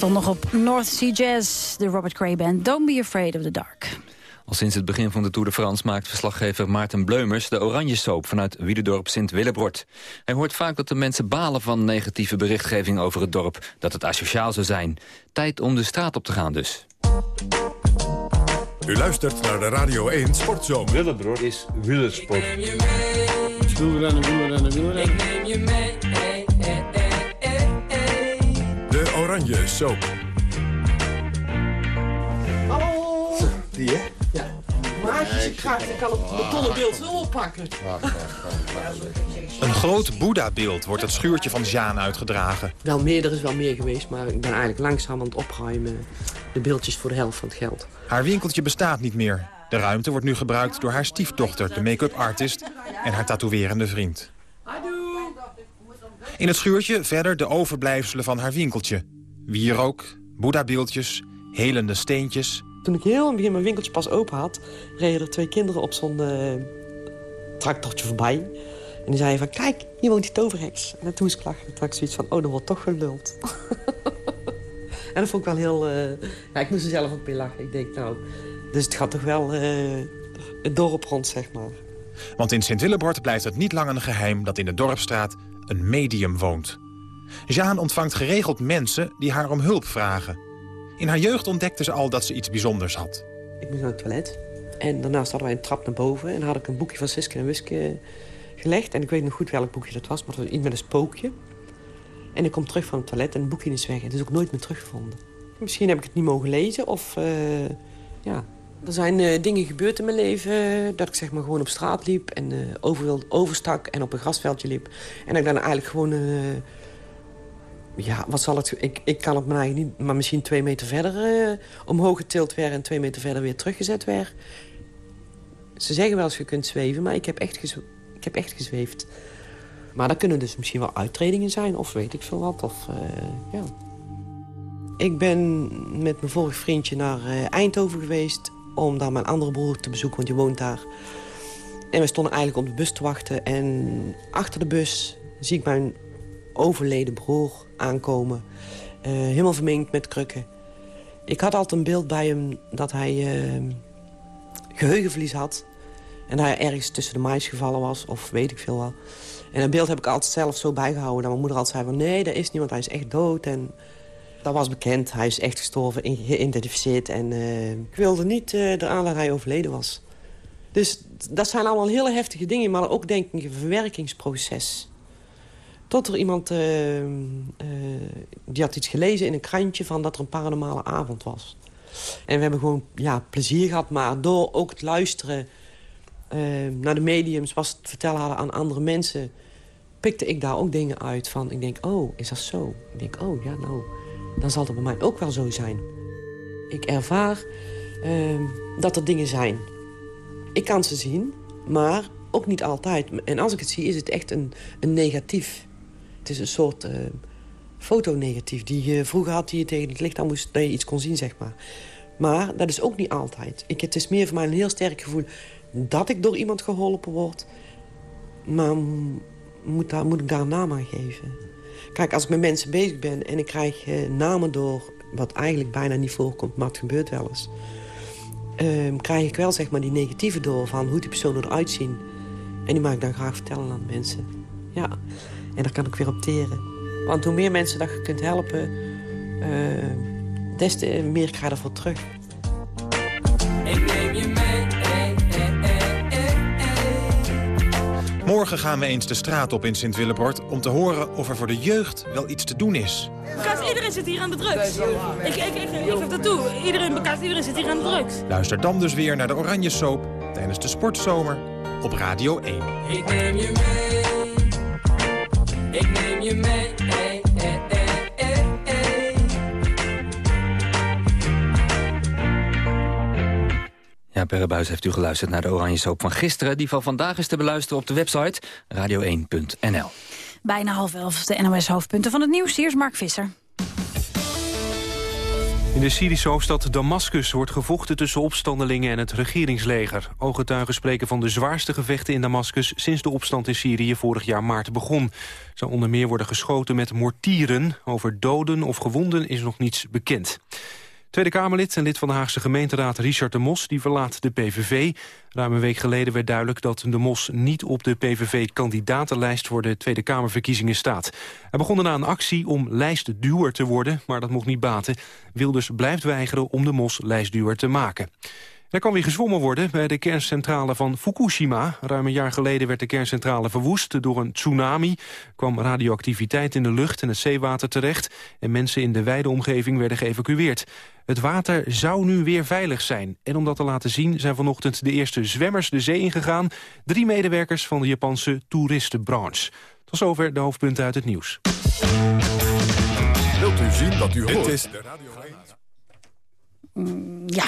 Stond nog op North Sea Jazz, de Robert Cray Band. Don't be afraid of the dark. Al sinds het begin van de Tour de France maakt verslaggever Maarten Bleumers de oranje soap vanuit Wiederdorp Sint-Willebrod. Hij hoort vaak dat de mensen balen van negatieve berichtgeving over het dorp, dat het asociaal zou zijn. Tijd om de straat op te gaan dus. U luistert naar de Radio 1 Sportzomer. Willebrod is wielersport. Wielrennen, wielrennen, wielrennen. De oranje soap. Hallo. Die hè? Ja. Ik, ga, ik kan het betonnen beeld wel oppakken. Een groot Boeddha-beeld wordt het schuurtje van Sjaan uitgedragen. Wel meer, er is wel meer geweest, maar ik ben eigenlijk langzaam aan het opruimen. De beeldjes voor de helft van het geld. Haar winkeltje bestaat niet meer. De ruimte wordt nu gebruikt door haar stiefdochter, de make-up artist... en haar tatoeërende vriend. In het schuurtje verder de overblijfselen van haar winkeltje. Wierook, boeddha-beeldjes, helende steentjes... Toen ik heel in het begin mijn winkeltje pas open had... reden er twee kinderen op zo'n uh, tractortje voorbij. En die zeiden van, kijk, hier woont die toverheks. En toen moest ik lachen. Toen had ik zoiets van, oh, er wordt toch geluld. (laughs) en dat vond ik wel heel... Uh, ja, ik moest er zelf ook mee lachen. Ik denk, nou, dus het gaat toch wel uh, het dorp rond, zeg maar. Want in Sint-Willebord blijft het niet lang een geheim... dat in de Dorpstraat een medium woont. Jaan ontvangt geregeld mensen die haar om hulp vragen. In haar jeugd ontdekte ze al dat ze iets bijzonders had. Ik moest naar het toilet. En daarnaast hadden wij een trap naar boven. En had ik een boekje van Siske en Wiske gelegd. En ik weet nog goed welk boekje dat was. Maar het was iets met een spookje. En ik kom terug van het toilet en het boekje is weg. Het is ook nooit meer teruggevonden. Misschien heb ik het niet mogen lezen of... Uh, ja. Er zijn uh, dingen gebeurd in mijn leven. Dat ik zeg maar gewoon op straat liep en uh, over, overstak en op een grasveldje liep. En ik dan eigenlijk gewoon ja, wat zal het... Ik, ik kan het eigenlijk niet... Maar misschien twee meter verder uh, omhoog getild werd... en twee meter verder weer teruggezet werd. Ze zeggen wel eens je kunt zweven... maar ik heb echt, ik heb echt gezweefd. Maar dat kunnen dus misschien wel uittredingen zijn... of weet ik veel wat. Of, uh, ja. Ik ben met mijn vorig vriendje naar uh, Eindhoven geweest... om daar mijn andere broer te bezoeken, want je woont daar. En we stonden eigenlijk op de bus te wachten. En achter de bus zie ik mijn overleden broer aankomen. Uh, helemaal verminkt met krukken. Ik had altijd een beeld bij hem dat hij uh, geheugenverlies had. En hij ergens tussen de mais gevallen was, of weet ik veel wel. En dat beeld heb ik altijd zelf zo bijgehouden. Dat mijn moeder altijd zei van nee, dat is niet, want hij is echt dood. En dat was bekend. Hij is echt gestorven, geïdentificeerd. En uh, ik wilde niet eraan dat hij overleden was. Dus dat zijn allemaal hele heftige dingen, maar ook denk ik een verwerkingsproces. Tot er iemand, uh, uh, die had iets gelezen in een krantje... van dat er een paranormale avond was. En we hebben gewoon ja, plezier gehad, maar door ook het luisteren... Uh, naar de mediums, was het vertellen hadden aan andere mensen... pikte ik daar ook dingen uit van... ik denk, oh, is dat zo? Ik denk, oh, ja, nou, dan zal het bij mij ook wel zo zijn. Ik ervaar dat er dingen zijn. Ik kan ze zien, maar ook niet altijd. En als ik het zie, is het echt een, een negatief. Het is een soort uh, fotonegatief die je vroeger had... die je tegen het licht aan moest, dat je iets kon zien, zeg maar. Maar dat is ook niet altijd. Ik, het is meer voor mij een heel sterk gevoel dat ik door iemand geholpen word. Maar moet, daar, moet ik daar een naam aan geven? Kijk, als ik met mensen bezig ben en ik krijg uh, namen door... wat eigenlijk bijna niet voorkomt, maar het gebeurt wel eens... Uh, krijg ik wel zeg maar, die negatieve door van hoe die personen eruit zien. En die mag ik dan graag vertellen aan mensen. Ja. En daar kan ik weer op teren. Want hoe meer mensen dat je kunt helpen, uh, des te meer krijg je ervoor terug. Ik neem je mee. Morgen gaan we eens de straat op in Sint-Willebord... om te horen of er voor de jeugd wel iets te doen is. Kast, iedereen zit hier aan de drugs. Ik, ik, ik, ik geef dat toe. Iedereen, bekast, iedereen zit hier aan de drugs. Luister dan dus weer naar de Oranje Soap tijdens de Sportzomer op Radio 1. Ik neem je mee. Ik neem je mee. Ja, Perrebuis heeft u geluisterd naar de Oranje Soap van gisteren... die van vandaag is te beluisteren op de website radio1.nl. Bijna half elf de NOS-hoofdpunten van het nieuws. Hier is Mark Visser. In de Syrische hoofdstad Damascus wordt gevochten tussen opstandelingen en het regeringsleger. Ooggetuigen spreken van de zwaarste gevechten in Damascus sinds de opstand in Syrië vorig jaar maart begon. Zou onder meer worden geschoten met mortieren. Over doden of gewonden is nog niets bekend. Tweede Kamerlid en lid van de Haagse gemeenteraad Richard de Mos die verlaat de PVV. Ruim een week geleden werd duidelijk dat de Mos niet op de PVV-kandidatenlijst voor de Tweede Kamerverkiezingen staat. Hij begon daarna een actie om lijstduwer te worden, maar dat mocht niet baten. Wilders blijft weigeren om de Mos lijstduwer te maken. Er kan weer gezwommen worden bij de kerncentrale van Fukushima. Ruim een jaar geleden werd de kerncentrale verwoest door een tsunami. kwam radioactiviteit in de lucht en het zeewater terecht... en mensen in de wijde omgeving werden geëvacueerd. Het water zou nu weer veilig zijn. En om dat te laten zien zijn vanochtend de eerste zwemmers de zee ingegaan. Drie medewerkers van de Japanse toeristenbranche. Tot zover de hoofdpunten uit het nieuws. Wilt u zien dat u hoort? Dit is de Radio Mm, ja.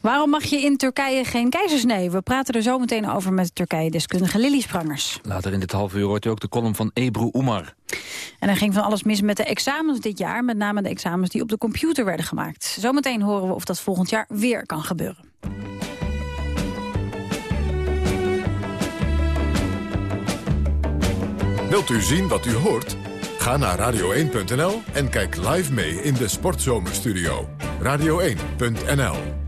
Waarom mag je in Turkije geen keizersnee? We praten er zo meteen over met Turkije-deskundige Lily Sprangers. Later in dit half uur hoort u ook de column van Ebru Oemar. En er ging van alles mis met de examens dit jaar. Met name de examens die op de computer werden gemaakt. Zometeen horen we of dat volgend jaar weer kan gebeuren. Wilt u zien wat u hoort? Ga naar radio1.nl en kijk live mee in de Sportzomerstudio. Radio1.nl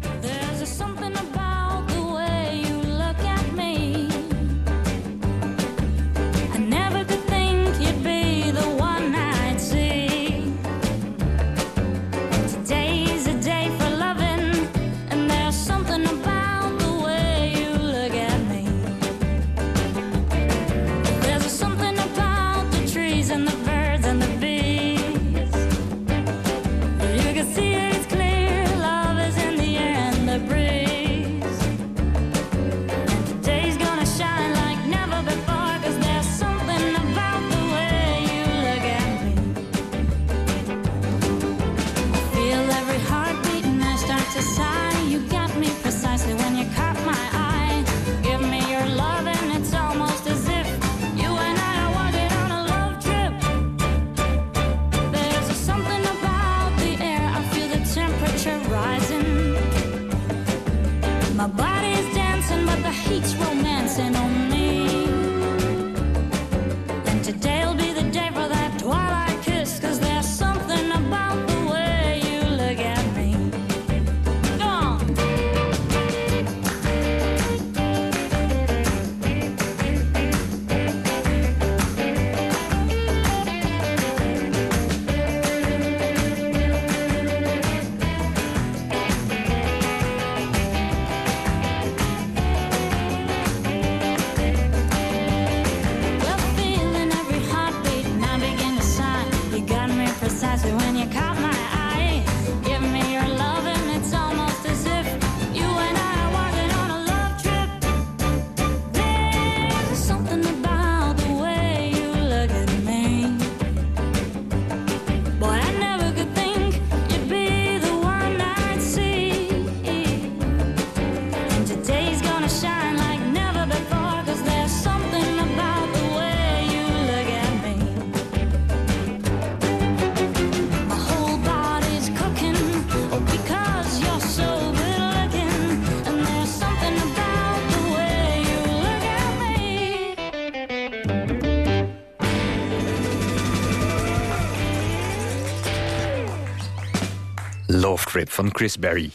Van Chris Berry.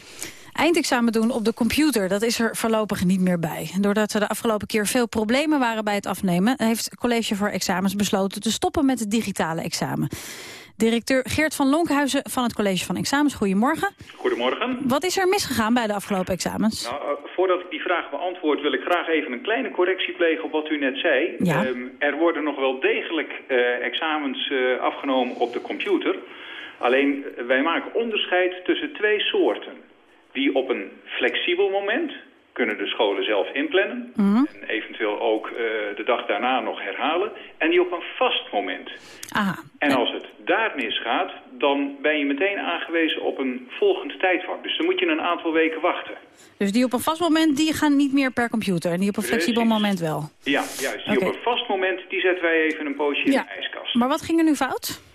Eindexamen doen op de computer, dat is er voorlopig niet meer bij. Doordat er de afgelopen keer veel problemen waren bij het afnemen... heeft het College voor Examens besloten te stoppen met het digitale examen. Directeur Geert van Lonkhuizen van het College van Examens, goedemorgen. Goedemorgen. Wat is er misgegaan bij de afgelopen examens? Nou, eh, voordat ik die vraag beantwoord wil ik graag even een kleine correctie plegen op wat u net zei. Ja. Ehm, er worden nog wel degelijk eh, examens eh, afgenomen op de computer. Alleen eh, wij maken onderscheid tussen twee soorten. Die op een flexibel moment kunnen de scholen zelf inplannen. En eventueel ook eh, de dag daarna nog herhalen. En die op een vast moment. Aha. En als het daar misgaat, dan ben je meteen aangewezen op een volgend tijdvak. Dus dan moet je een aantal weken wachten. Dus die op een vast moment die gaan niet meer per computer... en die op een flexibel moment wel. Ja, juist. Die op een vast moment, die zetten wij even een poosje in de ijskast. Maar wat ging er nu fout?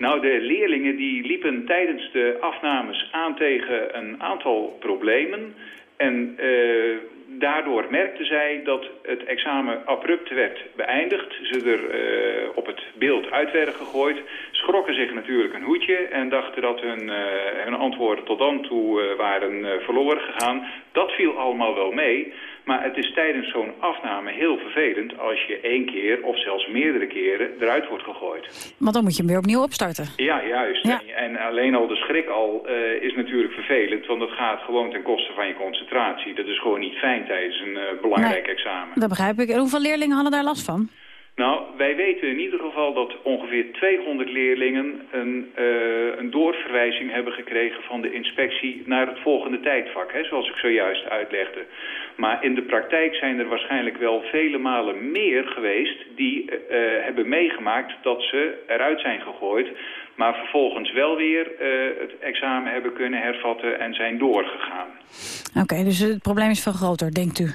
Nou, de leerlingen die liepen tijdens de afnames aan tegen een aantal problemen. En eh, daardoor merkten zij dat het examen abrupt werd beëindigd. Ze er eh, op het beeld uit werden gegooid. Schrokken zich natuurlijk een hoedje en dachten dat hun, eh, hun antwoorden tot dan toe waren verloren gegaan. Dat viel allemaal wel mee. Maar het is tijdens zo'n afname heel vervelend als je één keer of zelfs meerdere keren eruit wordt gegooid. Want dan moet je hem weer opnieuw opstarten. Ja, juist. En, en alleen al de schrik al eh, is natuurlijk vervelend, want dat gaat gewoon ten koste van je concentratie. Dat is gewoon niet fijn tijdens een eh, belangrijk examen. Dat begrijp ik. En hoeveel leerlingen hadden daar last van? Nou, wij weten in ieder geval dat ongeveer 200 leerlingen een, eh, een doorverwijzing hebben gekregen van de inspectie naar het volgende tijdvak, hè, zoals ik zojuist uitlegde. Maar in de praktijk zijn er waarschijnlijk wel vele malen meer geweest die eh, eh, hebben meegemaakt dat ze eruit zijn gegooid, maar vervolgens wel weer het examen hebben kunnen hervatten en zijn doorgegaan. Oké, dus het probleem is veel groter, denkt u?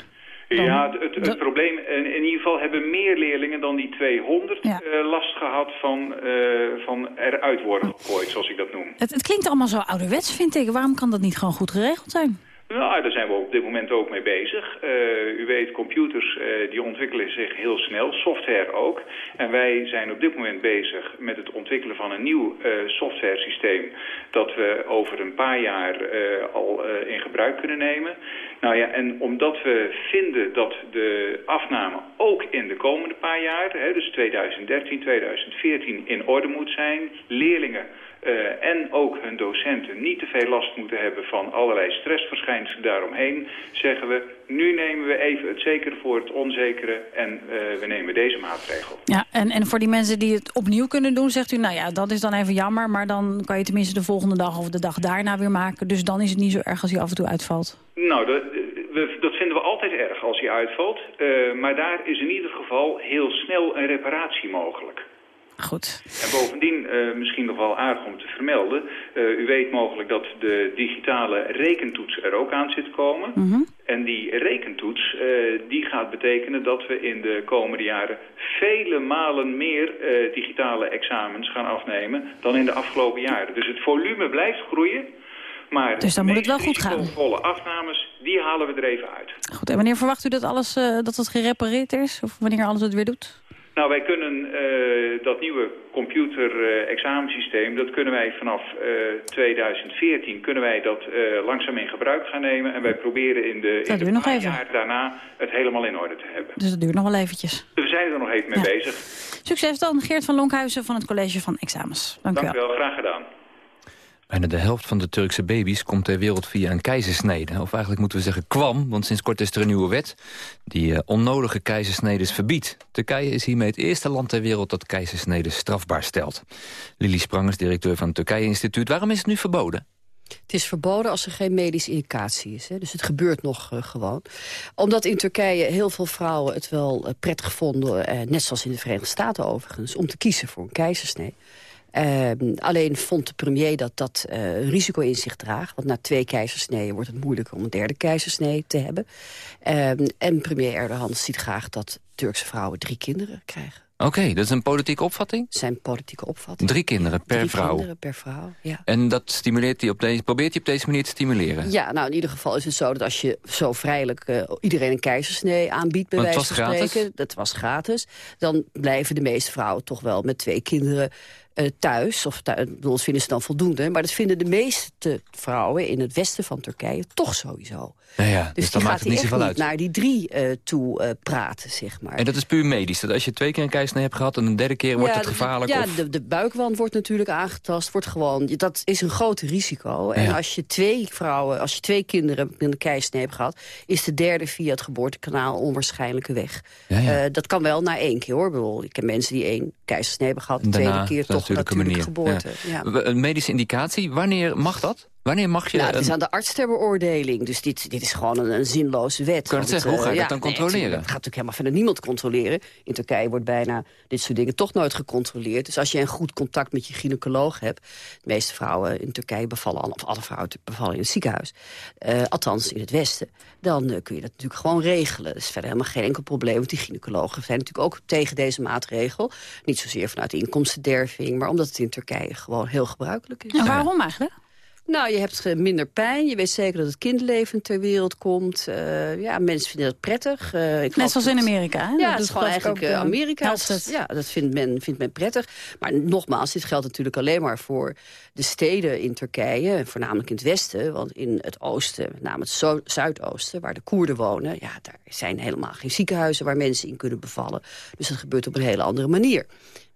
Ja, het, het, het probleem, in, in ieder geval hebben meer leerlingen dan die 200 Ja. eh, last gehad van, eh, van eruit worden gegooid, zoals ik dat noem. Het, het klinkt allemaal zo ouderwets, vind ik. Waarom kan dat niet gewoon goed geregeld zijn? Nou, daar zijn we op dit moment ook mee bezig. Eh, u weet, computers eh, die ontwikkelen zich heel snel, software ook. En wij zijn op dit moment bezig met het ontwikkelen van een nieuw eh software systeem... dat we over een paar jaar al in gebruik kunnen nemen. Nou ja, en omdat we vinden dat de afname ook in de komende paar jaar... Hè, dus 2013, 2014 in orde moet zijn, leerlingen... Eh, en ook hun docenten niet te veel last moeten hebben van allerlei stressverschijnselen daaromheen, zeggen we, nu nemen we even het zekere voor het onzekere en eh, we nemen deze maatregel. Ja, en, en voor die mensen die het opnieuw kunnen doen, zegt u... nou ja, dat is dan even jammer, maar dan kan je tenminste de volgende dag... of de dag daarna weer maken. Dus dan is het niet zo erg als hij af en toe uitvalt. Nou, dat, we, dat vinden we altijd erg als hij uitvalt, eh, maar daar is in ieder geval heel snel een reparatie mogelijk. Goed. En bovendien, eh, misschien nog wel aardig om te vermelden... eh, u weet mogelijk dat de digitale rekentoets er ook aan zit te komen. En die rekentoets, eh, die gaat betekenen dat we in de komende jaren... vele malen meer digitale examens gaan afnemen dan in de afgelopen jaren. Dus het volume blijft groeien... Maar Dus dan moet het wel goed gaan. volle afnames, die halen we er even uit. Goed, en wanneer verwacht u dat alles dat het gerepareerd is? Of wanneer alles het weer doet? Nou, wij kunnen eh, dat nieuwe computer-examensysteem, dat kunnen wij vanaf eh, 2014 kunnen wij dat eh, langzaam in gebruik gaan nemen. En wij proberen in de, in de nog even. jaar daarna het helemaal in orde te hebben. Dus dat duurt nog wel eventjes. Dus we zijn er nog even mee Ja. bezig. Succes dan, Geert van Lonkhuizen van het College van Examens. Dank, Dank u u wel. wel, graag gedaan. Bijna de helft van de Turkse baby's komt ter wereld via een keizersnede. Of eigenlijk moeten we zeggen kwam, want sinds kort is er een nieuwe wet... die eh, onnodige keizersnedes verbiedt. Turkije is hiermee het eerste land ter wereld dat keizersneden strafbaar stelt. Lili Sprangers, directeur van het Turkije-instituut. Waarom is het nu verboden? Het is verboden als er geen medische indicatie is. Hè. Dus het gebeurt nog eh, gewoon. Omdat in Turkije heel veel vrouwen het wel eh, prettig vonden... net zoals in de Verenigde Staten overigens... om te kiezen voor een keizersnee. Eh, alleen vond de premier dat dat eh, risico in zich draagt. Want na twee keizersneeën wordt het moeilijker om een derde keizersnee te hebben. Eh, en premier Erdogan ziet graag dat Turkse vrouwen drie kinderen krijgen. Oké, dat is een politieke opvatting? Zijn politieke opvatting. Drie kinderen per Drie vrouw. kinderen per vrouw, ja. En dat stimuleert hij op deze, probeert hij op deze manier te stimuleren? Ja, nou in ieder geval is het zo dat als je zo vrijelijk eh, iedereen een keizersnee aanbiedt, bij wijze van gratis? spreken, dat was gratis, dan blijven de meeste vrouwen toch wel met twee kinderen eh, thuis. Of thuis, bedoel, vinden ze dan voldoende. Maar dat vinden de meeste vrouwen in het westen van Turkije toch sowieso. Ja, ja, dus, Dus, dan die maakt gaat het niet zoveel uit. naar die drie eh, toe eh, praten, zeg maar. En dat is puur medisch. Dat als je twee keer een keizersnee hebt gehad en een derde keer wordt het gevaarlijk? Ja, of... de, de buikwand wordt natuurlijk aangetast. Wordt gewoon, dat is een groot risico. En Ja. als je twee vrouwen, als je twee kinderen met een keizersnee hebt gehad... is de derde via het geboortekanaal onwaarschijnlijke weg. Ja, dat kan wel na één keer, hoor. Ik, bedoel, ik ken mensen die één keizersnee hebben gehad... de tweede keer toch natuurlijke natuurlijk manier. geboorte. Ja. Een medische indicatie, wanneer mag dat? Wanneer mag je... Nou, het is aan de arts ter beoordeling. Dus dit, dit is gewoon een, een zinloze wet. kan het zeggen, hoe ga je eh, dat dan controleren? Het gaat natuurlijk helemaal verder niemand controleren. In Turkije wordt bijna dit soort dingen toch nooit gecontroleerd. Dus als je een goed contact met je gynaecoloog hebt... de meeste vrouwen in Turkije bevallen, al- of alle vrouwen bevallen in het ziekenhuis... eh, althans in het westen, dan eh, kun je dat natuurlijk gewoon regelen. Dat is verder helemaal geen enkel probleem, want die gynaecologen zijn natuurlijk ook tegen deze maatregel. Niet zozeer vanuit de inkomstenderving, maar omdat het in Turkije gewoon heel gebruikelijk is. En waarom eigenlijk? Nou, je hebt minder pijn. Je weet zeker dat het kindleven ter wereld komt. Eh, ja, mensen vinden dat prettig. Eh, ik Net zoals in Amerika. Hè? Ja, Dat is gewoon eigenlijk ook, eh, Amerika. Ja, dat vindt men, vindt men prettig. Maar nogmaals, dit geldt natuurlijk alleen maar voor de steden in Turkije. Voornamelijk in het westen. Want in het oosten, met name het zuidoosten, waar de Koerden wonen... ja, daar zijn helemaal geen ziekenhuizen waar mensen in kunnen bevallen. Dus dat gebeurt op een hele andere manier.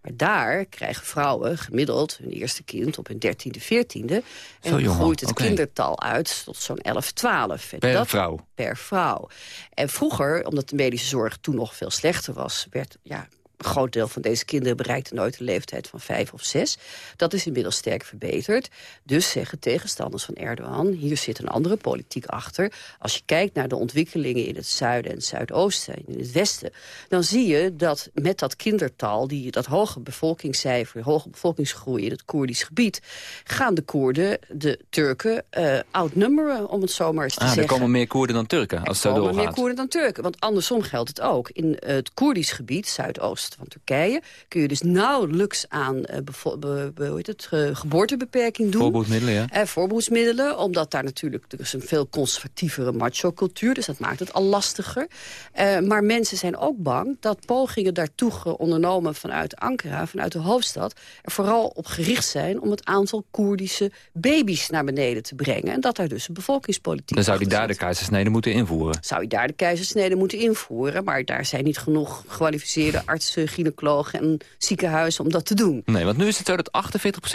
Maar daar krijgen vrouwen gemiddeld hun eerste kind op hun dertiende, veertiende. En dan groeit het kindertal uit tot zo'n 11, 12. En Per vrouw? Per vrouw. En vroeger, omdat de medische zorg toen nog veel slechter was... werd ja, een groot deel van deze kinderen bereikte nooit de leeftijd van vijf of zes. Dat is inmiddels sterk verbeterd. Dus zeggen tegenstanders van Erdogan, hier zit een andere politiek achter. Als je kijkt naar de ontwikkelingen in het zuiden en het zuidoosten en in het westen... dan zie je dat met dat kindertal, die, dat hoge bevolkingscijfer... hoge bevolkingsgroei in het Koerdisch gebied... gaan de Koerden de Turken eh outnummeren, om het zo maar eens te Ah, er zeggen. komen meer Koerden dan Turken, als het zo Er komen meer doorgaat. Koerden dan Turken. Want andersom geldt het ook. In het Koerdisch gebied, zuidoosten van Turkije... kun je dus nauwelijks aan eh, bevo- be- be- hoe heet het, ge- geboortebeperking doen. Voorbehoedsmiddelen, ja. Eh, voorbehoedsmiddelen, omdat daar natuurlijk... er is een veel conservatievere macho-cultuur... dus dat maakt het al lastiger. Eh, maar mensen zijn ook bang dat pogingen daartoe ondernomen vanuit Ankara... vanuit de hoofdstad, er vooral op gericht zijn... om het aantal Koerdische baby's naar beneden te brengen. En dat daar dus een bevolkingspolitiek Dan zou die daar de keizersnede moeten invoeren. zou je daar de keizersnede moeten invoeren. Maar daar zijn niet genoeg gekwalificeerde artsen, gynaecologen en ziekenhuizen om dat te doen. Nee, want nu is het zo dat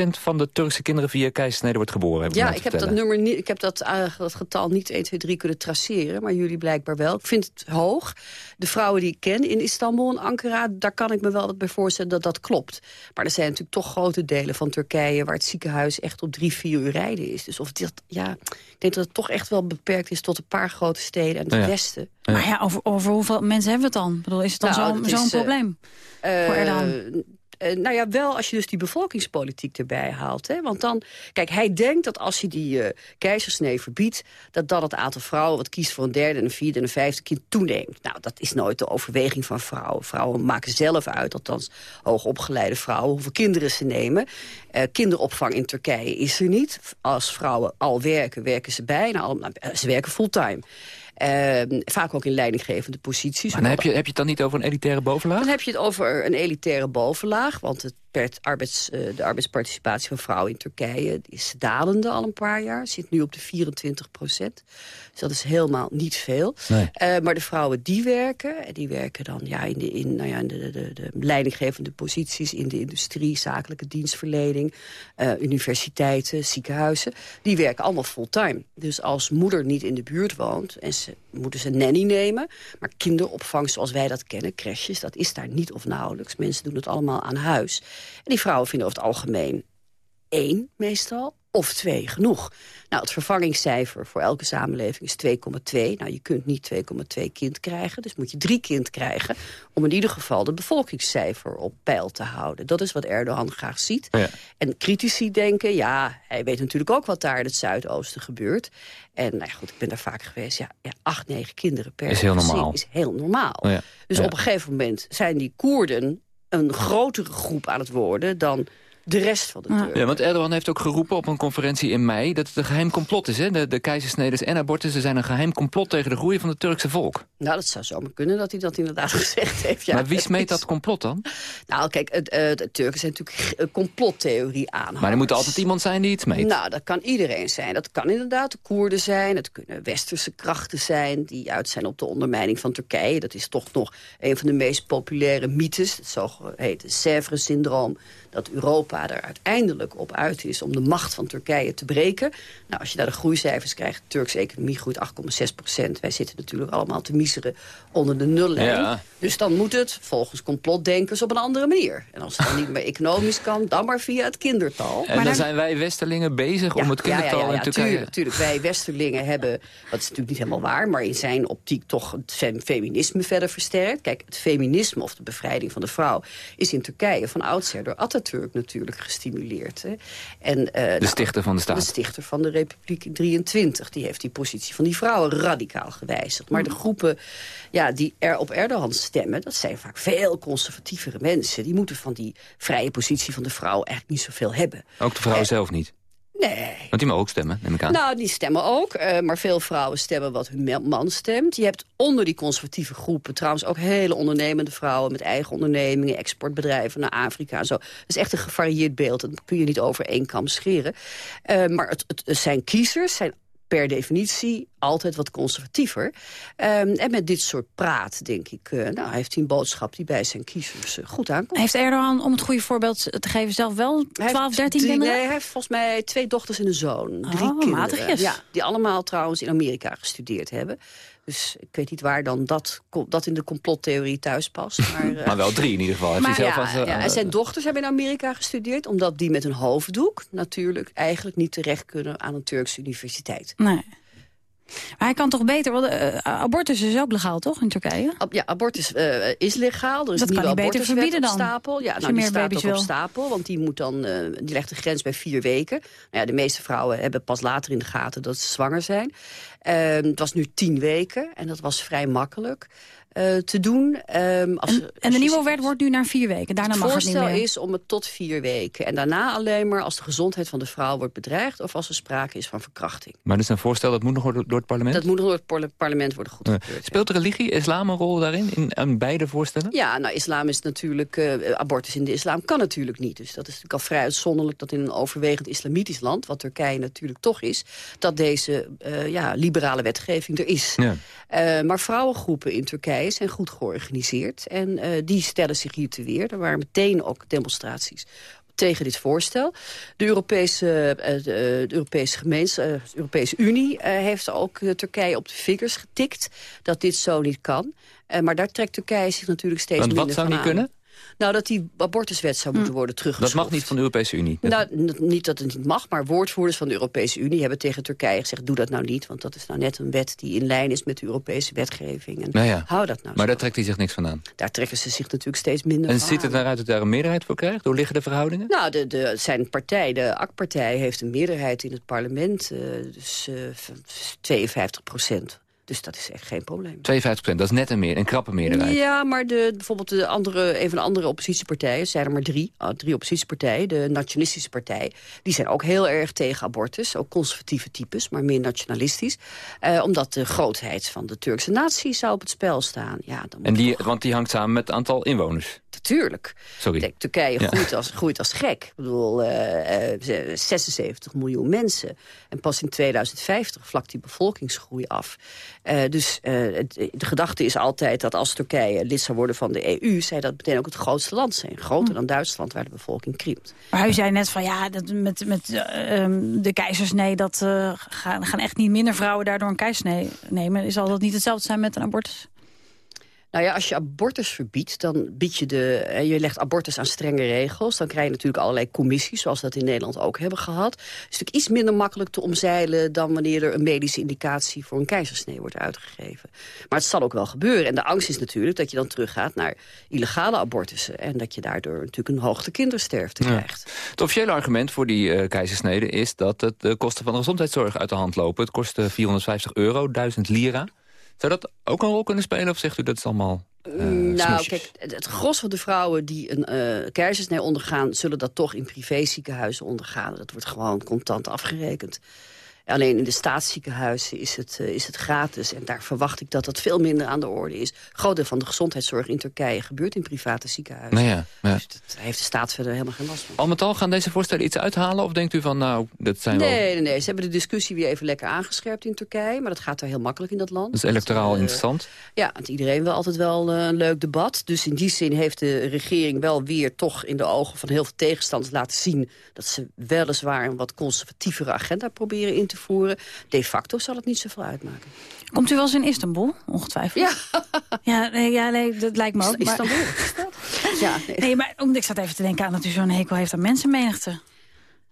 48% van de Turkse kinderen via keizersnede wordt geboren. Ja, net ik heb, dat nummer niet, ik heb dat, eh, dat getal niet 1, 2, 3 kunnen traceren. Maar jullie blijkbaar wel. Ik vind het hoog. De vrouwen die ik ken in Istanbul en Ankara... daar kan ik me wel wat bij voorstellen dat dat klopt. Maar er zijn natuurlijk toch grote delen van Turkije... waar het ziekenhuis echt op drie, vier uur rijden is. Dus of dat, ja, ik denk dat het toch echt wel beperkt is... tot een paar grote steden en het Ja. westen. Maar ja, over, over hoeveel mensen hebben we het dan? Ik bedoel, is het dan Nou, zo'n eh, probleem Eh, voor Erdogan? eh, nou ja, wel als je dus die bevolkingspolitiek erbij haalt. Hè? Want dan, kijk, hij denkt dat als hij die eh keizersnee verbiedt... dat dan het aantal vrouwen wat kiest voor een derde, en een vierde en een vijfde kind toeneemt. Nou, dat is nooit de overweging van vrouwen. Vrouwen maken zelf uit, althans hoogopgeleide vrouwen, hoeveel kinderen ze nemen. Eh, kinderopvang in Turkije is er niet. Als vrouwen al werken, werken ze bijna al. Nou, eh, ze werken fulltime. Eh, vaak ook in leidinggevende posities. Maar dan heb je, heb je het dan niet over een elitaire bovenlaag? Dan heb je het over een elitaire bovenlaag. Want het arbeids, eh, de arbeidsparticipatie van vrouwen in Turkije is dalende al een paar jaar. Zit nu op de 24 procent. Dus dat is helemaal niet veel. Nee. Eh, maar de vrouwen die werken, en die werken dan ja, in, de, in, nou ja, in de, de, de leidinggevende posities... in de industrie, zakelijke dienstverlening, eh, universiteiten, ziekenhuizen... die werken allemaal fulltime. Dus als moeder niet in de buurt woont... en ze moeten ze nanny nemen... maar kinderopvang zoals wij dat kennen, crèches... dat is daar niet of nauwelijks. Mensen doen het allemaal aan huis. En die vrouwen vinden over het algemeen één meestal, of twee genoeg. Nou, het vervangingscijfer voor elke samenleving is 2,2. Nou, je kunt niet 2,2 kind krijgen, dus moet je drie kind krijgen... om in ieder geval de bevolkingscijfer op peil te houden. Dat is wat Erdogan graag ziet. En critici denken, ja, hij weet natuurlijk ook wat daar in het Zuidoosten gebeurt. En nou ja, goed, ik ben daar vaak geweest. Ja, ja acht, negen kinderen per Is heel normaal. is heel normaal. Ja. Dus op een gegeven moment zijn die Koerden een grotere groep aan het worden dan de rest van de Turken. Ja, want Erdogan heeft ook geroepen op een conferentie in mei... dat het een geheim complot is, hè? De, de keizersnedes en abortussen zijn een geheim complot... tegen de groei van het Turkse volk. Nou, dat zou zomaar kunnen dat hij dat inderdaad (laughs) gezegd heeft. Ja, maar wie smeet dat complot dan? Nou, kijk, het, eh, de Turken zijn natuurlijk een complottheorie aan. Maar er moet altijd iemand zijn die iets meet. Nou, dat kan iedereen zijn. Dat kan inderdaad de Koerden zijn. Het kunnen westerse krachten zijn die uit zijn op de ondermijning van Turkije. Dat is toch nog een van de meest populaire mythes. Het zogeheten Sèvres-syndroom. Dat Europa er uiteindelijk op uit is om de macht van Turkije te breken. Nou, als je naar de groeicijfers krijgt, de Turkse economie groeit 8,6 procent. Wij zitten natuurlijk allemaal te miseren onder de nullijn. Ja. Dus dan moet het volgens complotdenkers op een andere manier. En als het dan niet meer economisch kan, dan maar via het kindertal. En dan zijn wij Westerlingen bezig om het kindertal ja, ja, ja, in Turkije... Tuurlijk, tuurlijk. Wij Westerlingen hebben, dat is natuurlijk niet helemaal waar... maar in zijn optiek toch het fem- feminisme verder versterkt. Kijk, het feminisme of de bevrijding van de vrouw... is in Turkije van oudsher door Atatürk natuurlijk gestimuleerd. Hè. En, eh, De nou, stichter van de staat. de stichter van de Republiek in 23. Die heeft die positie van die vrouwen radicaal gewijzigd. Maar de Hmm. groepen ja, die er op Erdogan stemmen... dat zijn vaak veel conservatievere mensen. Die moeten van die vrije positie van de vrouw eigenlijk niet zoveel hebben. Ook de vrouwen zelf niet. Nee, Want die mogen ook stemmen, neem ik aan. nou, die stemmen ook. eh, maar veel vrouwen stemmen wat hun man stemt. Je hebt onder die conservatieve groepen trouwens ook hele ondernemende vrouwen... met eigen ondernemingen, exportbedrijven naar Afrika en zo. Dat is echt een gevarieerd beeld. Dat kun je niet over één kam scheren. Eh, maar het, het, het zijn kiezers, zijn per definitie altijd wat conservatiever. Ehm, en met dit soort praat, denk ik, eh, nou, heeft hij een boodschap die bij zijn kiezers eh, goed aankomt. Heeft Erdogan, om het goede voorbeeld te geven, zelf wel 12, 13 drie- kinderen? Nee, hij heeft volgens mij twee dochters en een zoon. Drie Oh, kinderen. matigjes. Ja, die allemaal trouwens in Amerika gestudeerd hebben. Dus ik weet niet waar dan dat, dat in de complottheorie thuis past. (laughs) Maar, eh, Maar wel drie in ieder geval. Heeft maar hij zelf ja, als, eh, ja, en zijn dochters hebben in Amerika gestudeerd... omdat die met een hoofddoek natuurlijk eigenlijk niet terecht kunnen... aan een Turkse universiteit. Nee. Maar hij kan toch beter, want eh, abortus is ook legaal, toch, in Turkije? Ab- Ja, abortus eh, is legaal. Is Dat kan hij beter verbieden op dan, stapel. Ja, nou, die meer staat ook op wil. stapel, want die, moet dan, eh, die legt de grens bij vier weken. Nou ja, de meeste vrouwen hebben pas later in de gaten dat ze zwanger zijn. Ehm, het was nu tien weken en dat was vrij makkelijk eh, te doen. Ehm, als, En, en de nieuwe wet wordt nu naar vier weken. Daarna het mag het niet voorstel meer. is om het tot vier weken. En daarna alleen maar als de gezondheid van de vrouw wordt bedreigd... of als er sprake is van verkrachting. Maar dat is een voorstel, dat moet nog worden door het parlement? Dat moet nog door het parle- parlement worden Ja. goedgekeurd. Speelt religie, islam een rol daarin, in, in beide voorstellen? Ja, nou, islam is natuurlijk... eh, abortus in de islam kan natuurlijk niet. Dus dat is natuurlijk al vrij uitzonderlijk dat in een overwegend islamitisch land... wat Turkije natuurlijk toch is... dat deze eh, ja, liberale wetgeving er is. Ja. Eh, maar vrouwengroepen in Turkije zijn goed georganiseerd. En eh, die stellen zich hier te weer. Er waren meteen ook demonstraties tegen dit voorstel. De Europese, eh, de, de Europese, gemeens, eh, de Europese Unie eh, heeft ook eh, Turkije op de vingers getikt... dat dit zo niet kan. Eh, maar daar trekt Turkije zich natuurlijk steeds Want wat minder zou van niet aan. kunnen? Nou, dat die abortuswet zou moeten worden Dat teruggeschroefd. mag niet van de Europese Unie. Nou, niet dat het niet mag, maar woordvoerders van de Europese Unie... hebben tegen Turkije gezegd, doe dat nou niet... want dat is nou net een wet die in lijn is met de Europese wetgeving. En Nou ja. hou dat nou Maar daar trekt hij zich niks van aan. Daar trekken ze zich natuurlijk steeds minder En van ziet het eruit dat daar een meerderheid voor krijgt, door liggende verhoudingen? Nou, de, de, zijn partij, de AK-partij, heeft een meerderheid in het parlement. eh, dus eh, v- 52 procent. Dus dat is echt geen probleem. 52% dat is net een, meer, een krappe meerderheid. Ja, maar de, bijvoorbeeld de andere, een van de andere oppositiepartijen... zijn er maar drie, ah, drie oppositiepartijen. De nationalistische partij, die zijn ook heel erg tegen abortus. Ook conservatieve types, maar meer nationalistisch. Eh, omdat de grootheid van de Turkse natie zou op het spel staan. Ja, dan En die, want die hangt samen met het aantal inwoners. Natuurlijk. Sorry. Turkije Ja. groeit, als, groeit als gek. Ik bedoel, eh, eh, 76 miljoen mensen. En pas in 2050 vlakt die bevolkingsgroei af. Eh, dus eh, het- de gedachte is altijd dat als Turkije lid zou worden van de EU... zij dat meteen ook het grootste land zijn. Groter Hm. dan Duitsland, waar de bevolking krimpt. Maar u zei net van ja, dat met, met eh, ehm, de keizersnee... dat eh, gaan, gaan echt niet minder vrouwen daardoor een keizersnee nemen. Zal dat niet hetzelfde zijn met een abortus? Nou ja, als je abortus verbiedt, dan bied je de... je legt abortus aan strenge regels. Dan krijg je natuurlijk allerlei commissies, zoals we dat in Nederland ook hebben gehad. Het is natuurlijk iets minder makkelijk te omzeilen... dan wanneer er een medische indicatie voor een keizersnee wordt uitgegeven. Maar het zal ook wel gebeuren. En de angst is natuurlijk dat je dan teruggaat naar illegale abortussen. En dat je daardoor natuurlijk een hoogte kindersterfte Ja. krijgt. Het officiële argument voor die eh keizersnede is dat het de kosten van de gezondheidszorg uit de hand lopen. Het kost eh, 450 euro, 1000 lira. Zou dat ook een rol kunnen spelen of zegt u dat is allemaal eh, nou, smoesjes? kijk, het, het gros van de vrouwen die een eh keizersnee ondergaan... zullen dat toch in privéziekenhuizen ondergaan. Dat wordt gewoon contant afgerekend. Alleen in de staatsziekenhuizen is het, eh, is het gratis. En daar verwacht ik dat dat veel minder aan de orde is. Groot deel van de gezondheidszorg in Turkije gebeurt in private ziekenhuizen. Nou ja, ja. Dus daar heeft de staat verder helemaal geen last van. Al met al gaan deze voorstellen iets uithalen? Of denkt u van, nou, dat zijn wel... Nee, nee, nee. Ze hebben de discussie weer even lekker aangescherpt in Turkije. Maar dat gaat er heel makkelijk in dat land. Dat is electoraal Eh, interessant. Ja, want iedereen wil altijd wel eh, een leuk debat. Dus in die zin heeft de regering wel weer toch in de ogen van heel veel tegenstanders laten zien... dat ze weliswaar een wat conservatievere agenda proberen in te voeren. De facto zal het niet zoveel uitmaken. Komt u wel eens in Istanbul, ongetwijfeld? Ja. (laughs) Ja, nee, ja, nee dat lijkt me ook. (laughs) Is Istanbul? Ja, nee. Nee, maar ik zat even te denken aan dat u zo'n hekel heeft aan mensenmenigte.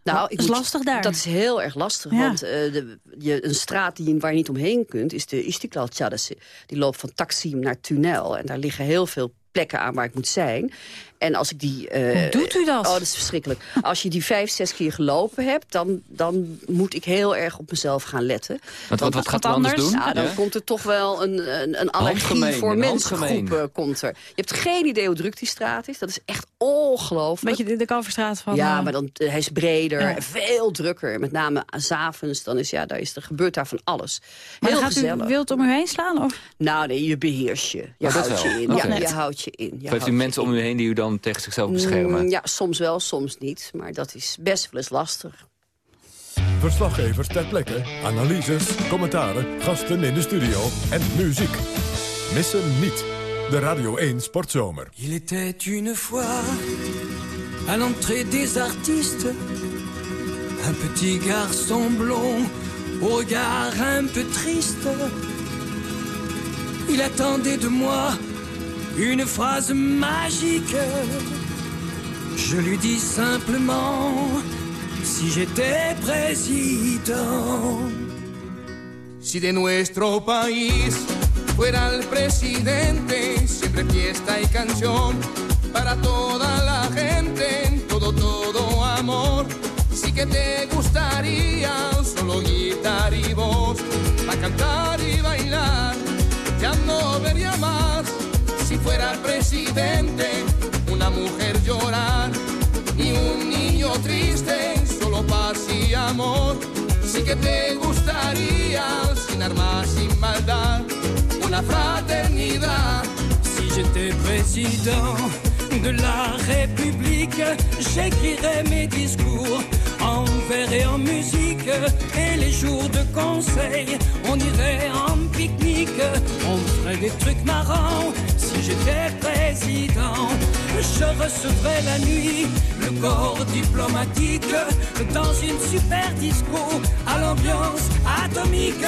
Nou, dat is moet- lastig daar. Dat is heel erg lastig. Ja. Want eh, de, je, een straat die, waar je niet omheen kunt... is de Istiklal Caddesi. Die loopt van Taksim naar Tunnel. En daar liggen heel veel plekken aan waar ik moet zijn. En als ik die... eh, Hoe doet u dat? Oh, dat is verschrikkelijk. Als je die vijf, zes keer gelopen hebt... dan, dan moet ik heel erg op mezelf gaan letten. wat- wat gaat anders doen? Nou, dan Ja? komt er toch wel een, een, een allergie Handgemeen, voor een mensengroepen. Komt er. Je hebt geen idee hoe druk die straat is. Dat is echt ongelooflijk. Beetje de, de Kalverstraat van... Ja, eh, maar dan, eh, hij is breder Ja. en veel drukker. Met name s'avonds, dan is, ja, daar is, er gebeurt daar van alles. Maar Heel gaat gezellig. u wild om u heen slaan? Of? Nou nee, je beheers je. Je Maar dat houdt je wel. in. Ja, je houdt je in. Je heeft u je mensen om u heen die u dan tegen zichzelf beschermen? Mm, Ja, soms wel, soms niet. Maar dat is best wel eens lastig. Verslaggevers ter plekke, analyses, commentaren, gasten in de studio en muziek. Missen niet. De Radio 1 Sportzomer. Il était une fois, à l'entrée des artistes, un petit garçon blond, au regard un peu triste. Il attendait de moi une phrase magique. Je lui dis simplement, si j'étais président. Si de nuestro país fuera el presidente, siempre fiesta y canción para toda la gente, todo, todo amor. Sí que te gustaría solo guitarra y voz, para cantar y bailar, ya no vería más. Si fuera presidente, una mujer llorar y un niño triste, solo paz y amor. Sí que te gustaría, sin armas, sin maldad, una fraternidad. Si j'étais président de la République, j'écrirais mes discours en vers et en musique. Et les jours de conseil, on irait en pique-nique. On ferait des trucs marrants j'étais président. Je recevrais la nuit le corps diplomatique dans une super disco à l'ambiance atomique.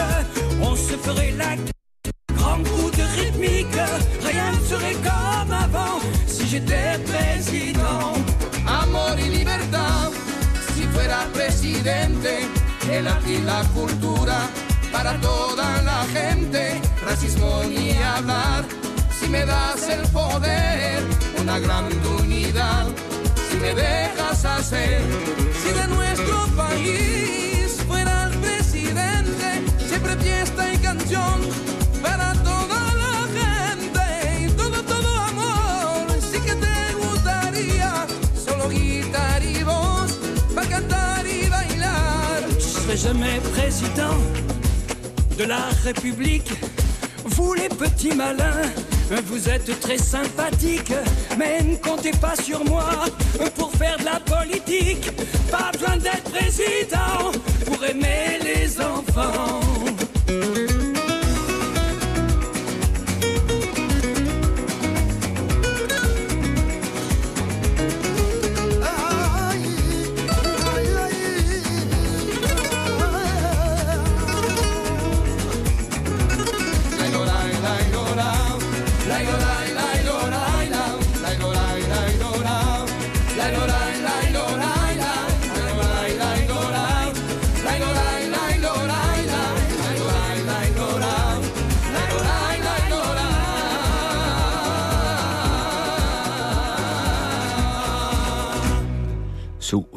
On se ferait la grand coup de rythmique. Rien ne serait comme avant si j'étais président. amor y libertad. Si fuera presidente, el arte y la cultura para toda la gente, racismo ni hablar. Si me das el poder, una gran unidad. Si me dejas hacer, si de nuestro país fuera el presidente, siempre fiesta y canción para toda la gente. Y todo, todo amor, sí que te gustaría solo guitarra y voz para cantar y bailar. Je serai jamais président de la République. Vous les petits malins, vous êtes très sympathiques, mais ne comptez pas sur moi pour faire de la politique. Pas besoin d'être président pour aimer les enfants.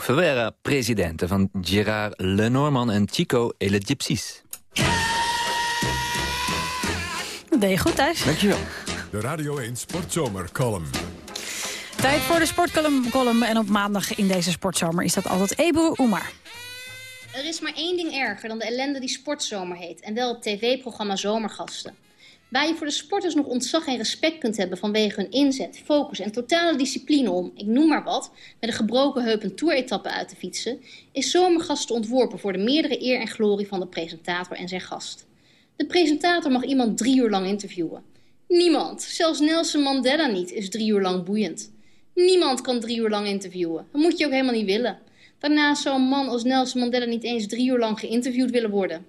Ferreira, presidente van Gérard Lenormand en Chico et les Gypsies. Dat deed je goed thuis. Dankjewel. De Radio 1 Sportzomer column. Tijd voor de sportcolumn column. en op maandag in deze sportzomer is dat altijd Ebu Oemar. Er is maar één ding erger dan de ellende die sportzomer heet. En wel het tv-programma Zomergasten. Waar je voor de sporters nog ontzag en respect kunt hebben vanwege hun inzet, focus en totale discipline om, ik noem maar wat, met een gebroken heup een toeretappe uit te fietsen, is Zomergasten ontworpen voor de meerdere eer en glorie van de presentator en zijn gast. De presentator mag iemand drie uur lang interviewen. Niemand, zelfs Nelson Mandela niet, is drie uur lang boeiend. Niemand kan drie uur lang interviewen. Dat moet je ook helemaal niet willen. Daarnaast zou een man als Nelson Mandela niet eens drie uur lang geïnterviewd willen worden.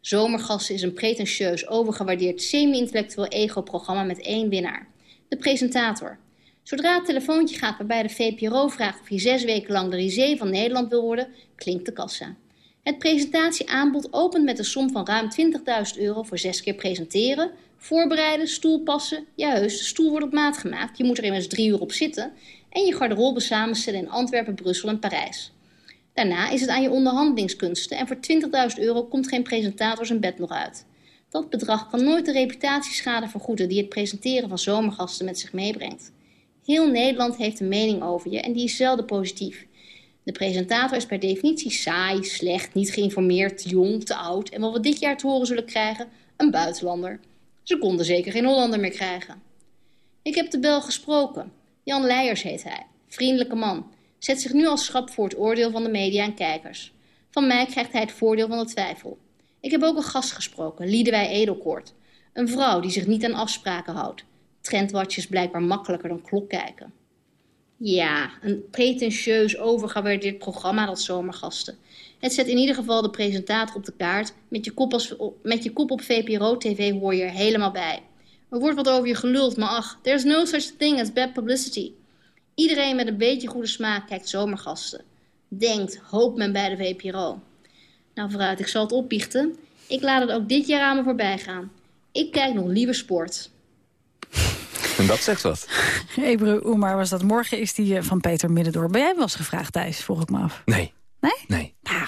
Zomergasten is een pretentieus, overgewaardeerd, semi-intellectueel ego-programma met één winnaar. De presentator. Zodra het telefoontje gaat waarbij de VPRO vraagt of je zes weken lang de risée van Nederland wil worden, klinkt de kassa. Het presentatieaanbod opent met een som van ruim 20.000 euro voor zes keer presenteren, voorbereiden, stoel passen. Heus, de stoel wordt op maat gemaakt, je moet er immers drie uur op zitten en je garderobe samenstellen in Antwerpen, Brussel en Parijs. Daarna is het aan je onderhandelingskunsten en voor 20.000 euro komt geen presentator zijn bed nog uit. Dat bedrag kan nooit de reputatieschade vergoeden die het presenteren van zomergasten met zich meebrengt. Heel Nederland heeft een mening over je en die is zelden positief. De presentator is per definitie saai, slecht, niet geïnformeerd, jong, te oud en wat we dit jaar te horen zullen krijgen, een buitenlander. Ze konden zeker geen Hollander meer krijgen. Ik heb de bel gesproken. Jan Leijers heet hij. Vriendelijke man. Zet zich nu als schap voor het oordeel van de media en kijkers. Van mij krijgt hij het voordeel van de twijfel. Ik heb ook een gast gesproken, Liedewij Edelkoort. Een vrouw die zich niet aan afspraken houdt. Trendwatch is blijkbaar makkelijker dan klokkijken. Ja, een pretentieus overgewaardeerd programma, dat zomergasten. Het zet in ieder geval de presentator op de kaart. Met je kop, als, met je op VPRO-tv hoor je er helemaal bij. Er wordt wat over je geluld, maar ach, there's no such thing as bad publicity. Iedereen met een beetje goede smaak kijkt zomergasten. Denkt, hoopt men bij de VPRO. Nou vooruit, ik zal het opbiechten. Ik laat het ook dit jaar aan me voorbij gaan. Ik kijk nog liever sport. En dat zegt wat. (laughs) Ebru Oemar was dat. Morgen is die eh, van Peter Middendorp. Ben jij wel eens gevraagd, Thijs? Vroeg ik me af. Nee. Nee? Nee. Nou,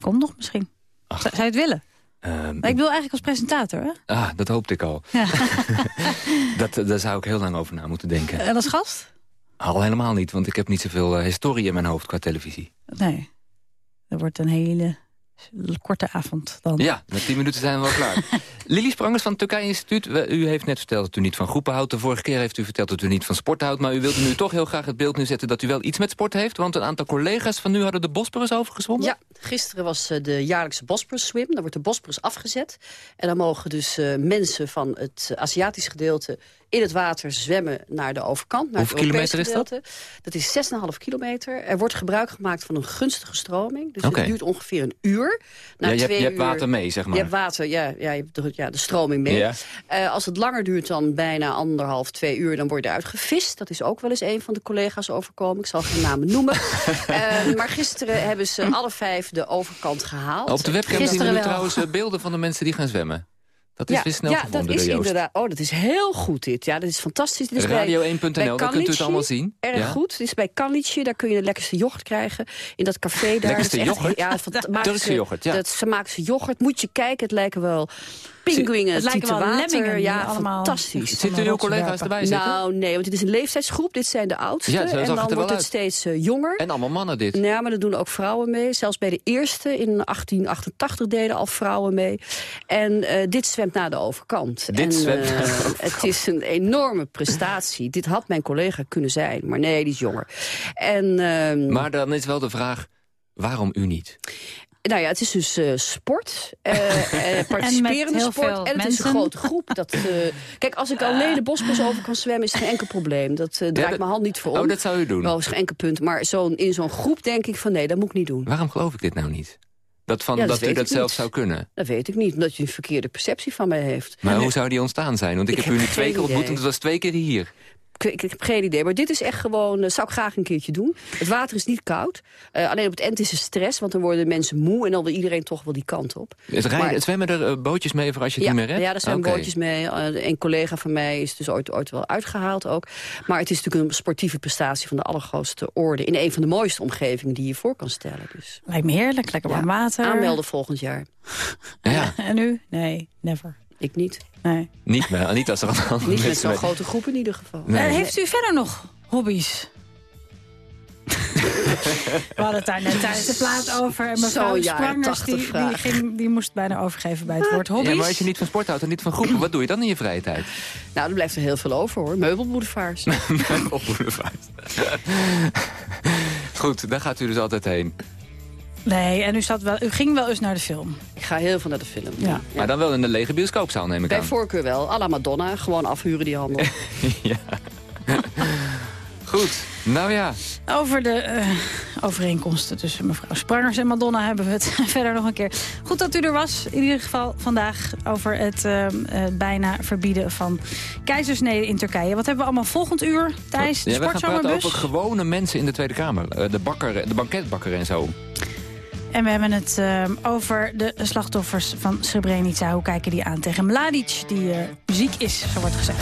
kom nog misschien. Zou zou je het willen? Ehm, Maar ik wil eigenlijk als presentator, hè? ah, dat hoopte ik al. Ja. (laughs) Dat, eh, daar zou ik heel lang over na moeten denken. En als gast? Al helemaal niet, want ik heb niet zoveel eh, historie in mijn hoofd qua televisie. Nee. Dat wordt een hele korte avond dan. Ja, met 10 minuten zijn we wel klaar. (laughs) Lili Sprangers van het Turkije Instituut. U heeft net verteld dat u niet van groepen houdt. De vorige keer heeft u verteld dat u niet van sport houdt. Maar u wilde nu toch heel graag het beeld neerzetten dat u wel iets met sport heeft. Want een aantal collega's van u hadden de Bosporus overgezwommen. Ja, gisteren was eh, de jaarlijkse Bosporus Swim. Dan wordt de Bosporus afgezet. En dan mogen dus eh, mensen van het Aziatisch gedeelte in het water zwemmen naar de overkant. Naar Hoeveel het kilometer is dat? Dat is 6,5 kilometer. Er wordt gebruik gemaakt van een gunstige stroming. Dus het duurt ongeveer een uur. Na Ja, je hebt- je hebt water mee, zeg maar. Je hebt water, ja, ja, je hebt de, ja, de stroming mee. Ja. Eh, als het langer duurt dan bijna anderhalf, twee uur... dan word je eruit gevist. Dat is ook wel eens een van de collega's overkomen. Ik zal geen namen noemen. (laughs) Eh, maar gisteren hebben ze alle vijf de overkant gehaald. Op de webcam zien we trouwens eh, beelden van de mensen die gaan zwemmen. Dat is weer snel ja, gevonden dat is inderdaad. Oh, dat is heel goed dit. Ja, dat is fantastisch. Dit is bij- Radio1.nl, bij daar kunt u het allemaal zien. Erg Ja. goed. Dit is bij Kanlici, daar kun je de lekkerste yoghurt krijgen. In dat café daar. Dat echt- yoghurt? Ja, van- (laughs) Turkse yoghurt, ja. Dat, ze maken ze yoghurt. Moet je kijken, het lijken wel pinguïnen. Het lijken wel lemmingen Ja, allemaal fantastisch. Zitten uw collega's erbij zitten? Nou, nee, want dit is een leeftijdsgroep. Dit zijn de oudste. Ja, en dan wordt het uit. steeds eh, jonger. En allemaal mannen dit. Ja, maar er doen ook vrouwen mee. Zelfs bij de eerste in 1888 deden al vrouwen mee. En eh, dit zwemt naar de overkant. Dit en, zwemt eh, naar de overkant. Het is een enorme prestatie. Dit had mijn collega kunnen zijn, maar nee, die is jonger. En, ehm, Maar dan is wel de vraag, waarom u niet? Nou ja, het is dus eh, sport, eh, (laughs) eh, participerende sport. En het is mensen. een grote groep. Dat, eh, kijk, als ik alleen de bosbos over kan zwemmen, is er geen enkel probleem. Dat eh, draait dat- mijn hand niet voor om. Oh, dat zou u doen. Wel, is geen enkel punt. Maar zo'n in zo'n groep denk ik van nee, dat moet ik niet doen. Waarom geloof ik dit nou niet? Dat, van, Ja, dat dat u dat zelf niet. zou kunnen. Dat weet ik niet, omdat je een verkeerde perceptie van mij heeft. Maar hoe zou die ontstaan zijn? Want ik, Ik heb u nu twee keer ontmoet en het was twee keer hier. Ik, ik heb geen idee, maar dit is echt gewoon... Dat zou ik graag een keertje doen. Het water is niet koud. Eh, alleen op het eind is er stress, want dan worden mensen moe... en dan wil iedereen toch wel die kant op. Het, rijden, Maar- het zwemmen er eh, bootjes mee voor als je het ja, niet meer redt? ja, daar zijn bootjes mee. Eh, een collega van mij is dus ooit, ooit wel uitgehaald ook. Maar het is natuurlijk een sportieve prestatie van de allergrootste orde... in een van de mooiste omgevingen die je voor kan stellen. Dus Lijkt me heerlijk, lekker warm water. aanmelden volgend jaar. Ja, (laughs) En u? Nee, never. Ik niet. Nee. niet, meer, niet als er andere Niet met zo'n grote groep in ieder geval. Nee. Eh, heeft u verder nog hobby's? (laughs) We hadden het daar net tijdens de plaat over. En mevrouw Sprangers 80 die, die, ging, die moest bijna overgeven bij het woord hobby's. Ja, maar als je niet van sport houdt en niet van groepen, wat doe je dan in je vrije tijd? Nou, er blijft er heel veel over hoor. Meubelboulevards. (laughs) Op boulevard. Goed, daar gaat u dus altijd heen. Nee, en u, zat wel, u ging wel eens naar de film. Ik ga heel veel naar de film. Ja. Maar dan wel in de lege bioscoopzaal, neem ik Bij aan. voorkeur wel. à la Madonna. Gewoon afhuren die handel. (laughs) ja. (laughs) Goed, nou ja. Over de eh, overeenkomsten tussen mevrouw Sprangers en Madonna hebben we het (laughs) verder nog een keer. Goed dat u er was, in ieder geval vandaag, over het eh, eh, bijna verbieden van keizersneden in Turkije. Wat hebben we allemaal volgend uur, Thijs? De Ja, we gaan praten over gewone mensen in de Tweede Kamer. De, bakker, de banketbakker en zo. En we hebben het eh, over de slachtoffers van Srebrenica. Hoe kijken die aan tegen Mladic, die eh, ziek is, zo wordt gezegd.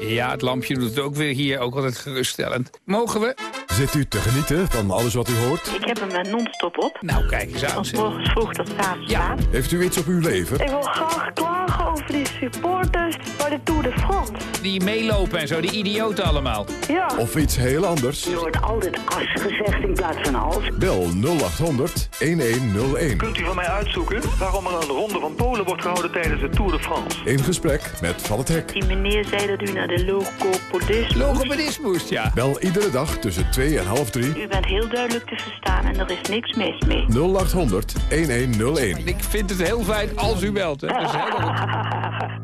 Ja, het lampje doet het ook weer hier, ook altijd geruststellend. Mogen we? Zit u te genieten van alles wat u hoort? Ik heb hem eh, non-stop op. Nou, kijk eens aan. Morgens vroeg tot avonds laat. Heeft u iets op uw leven? Ik wil graag klagen over die supporters de Tour de France. Die meelopen en zo, die idioten allemaal. Ja. Of iets heel anders? Je wordt altijd as gezegd in plaats van als. Bel 0800 1101. Kunt u van mij uitzoeken waarom er een ronde van Polen wordt gehouden tijdens de Tour de France? In gesprek met Van het Hek. Die meneer zei dat u naar de logopedist Logopedist moest, ja. Bel iedere dag tussen 2 en half 3. U bent heel duidelijk te verstaan en er is niks mis mee. 0800 1101. Ik vind het heel fijn als u belt. Hè. Dat is heel (laughs)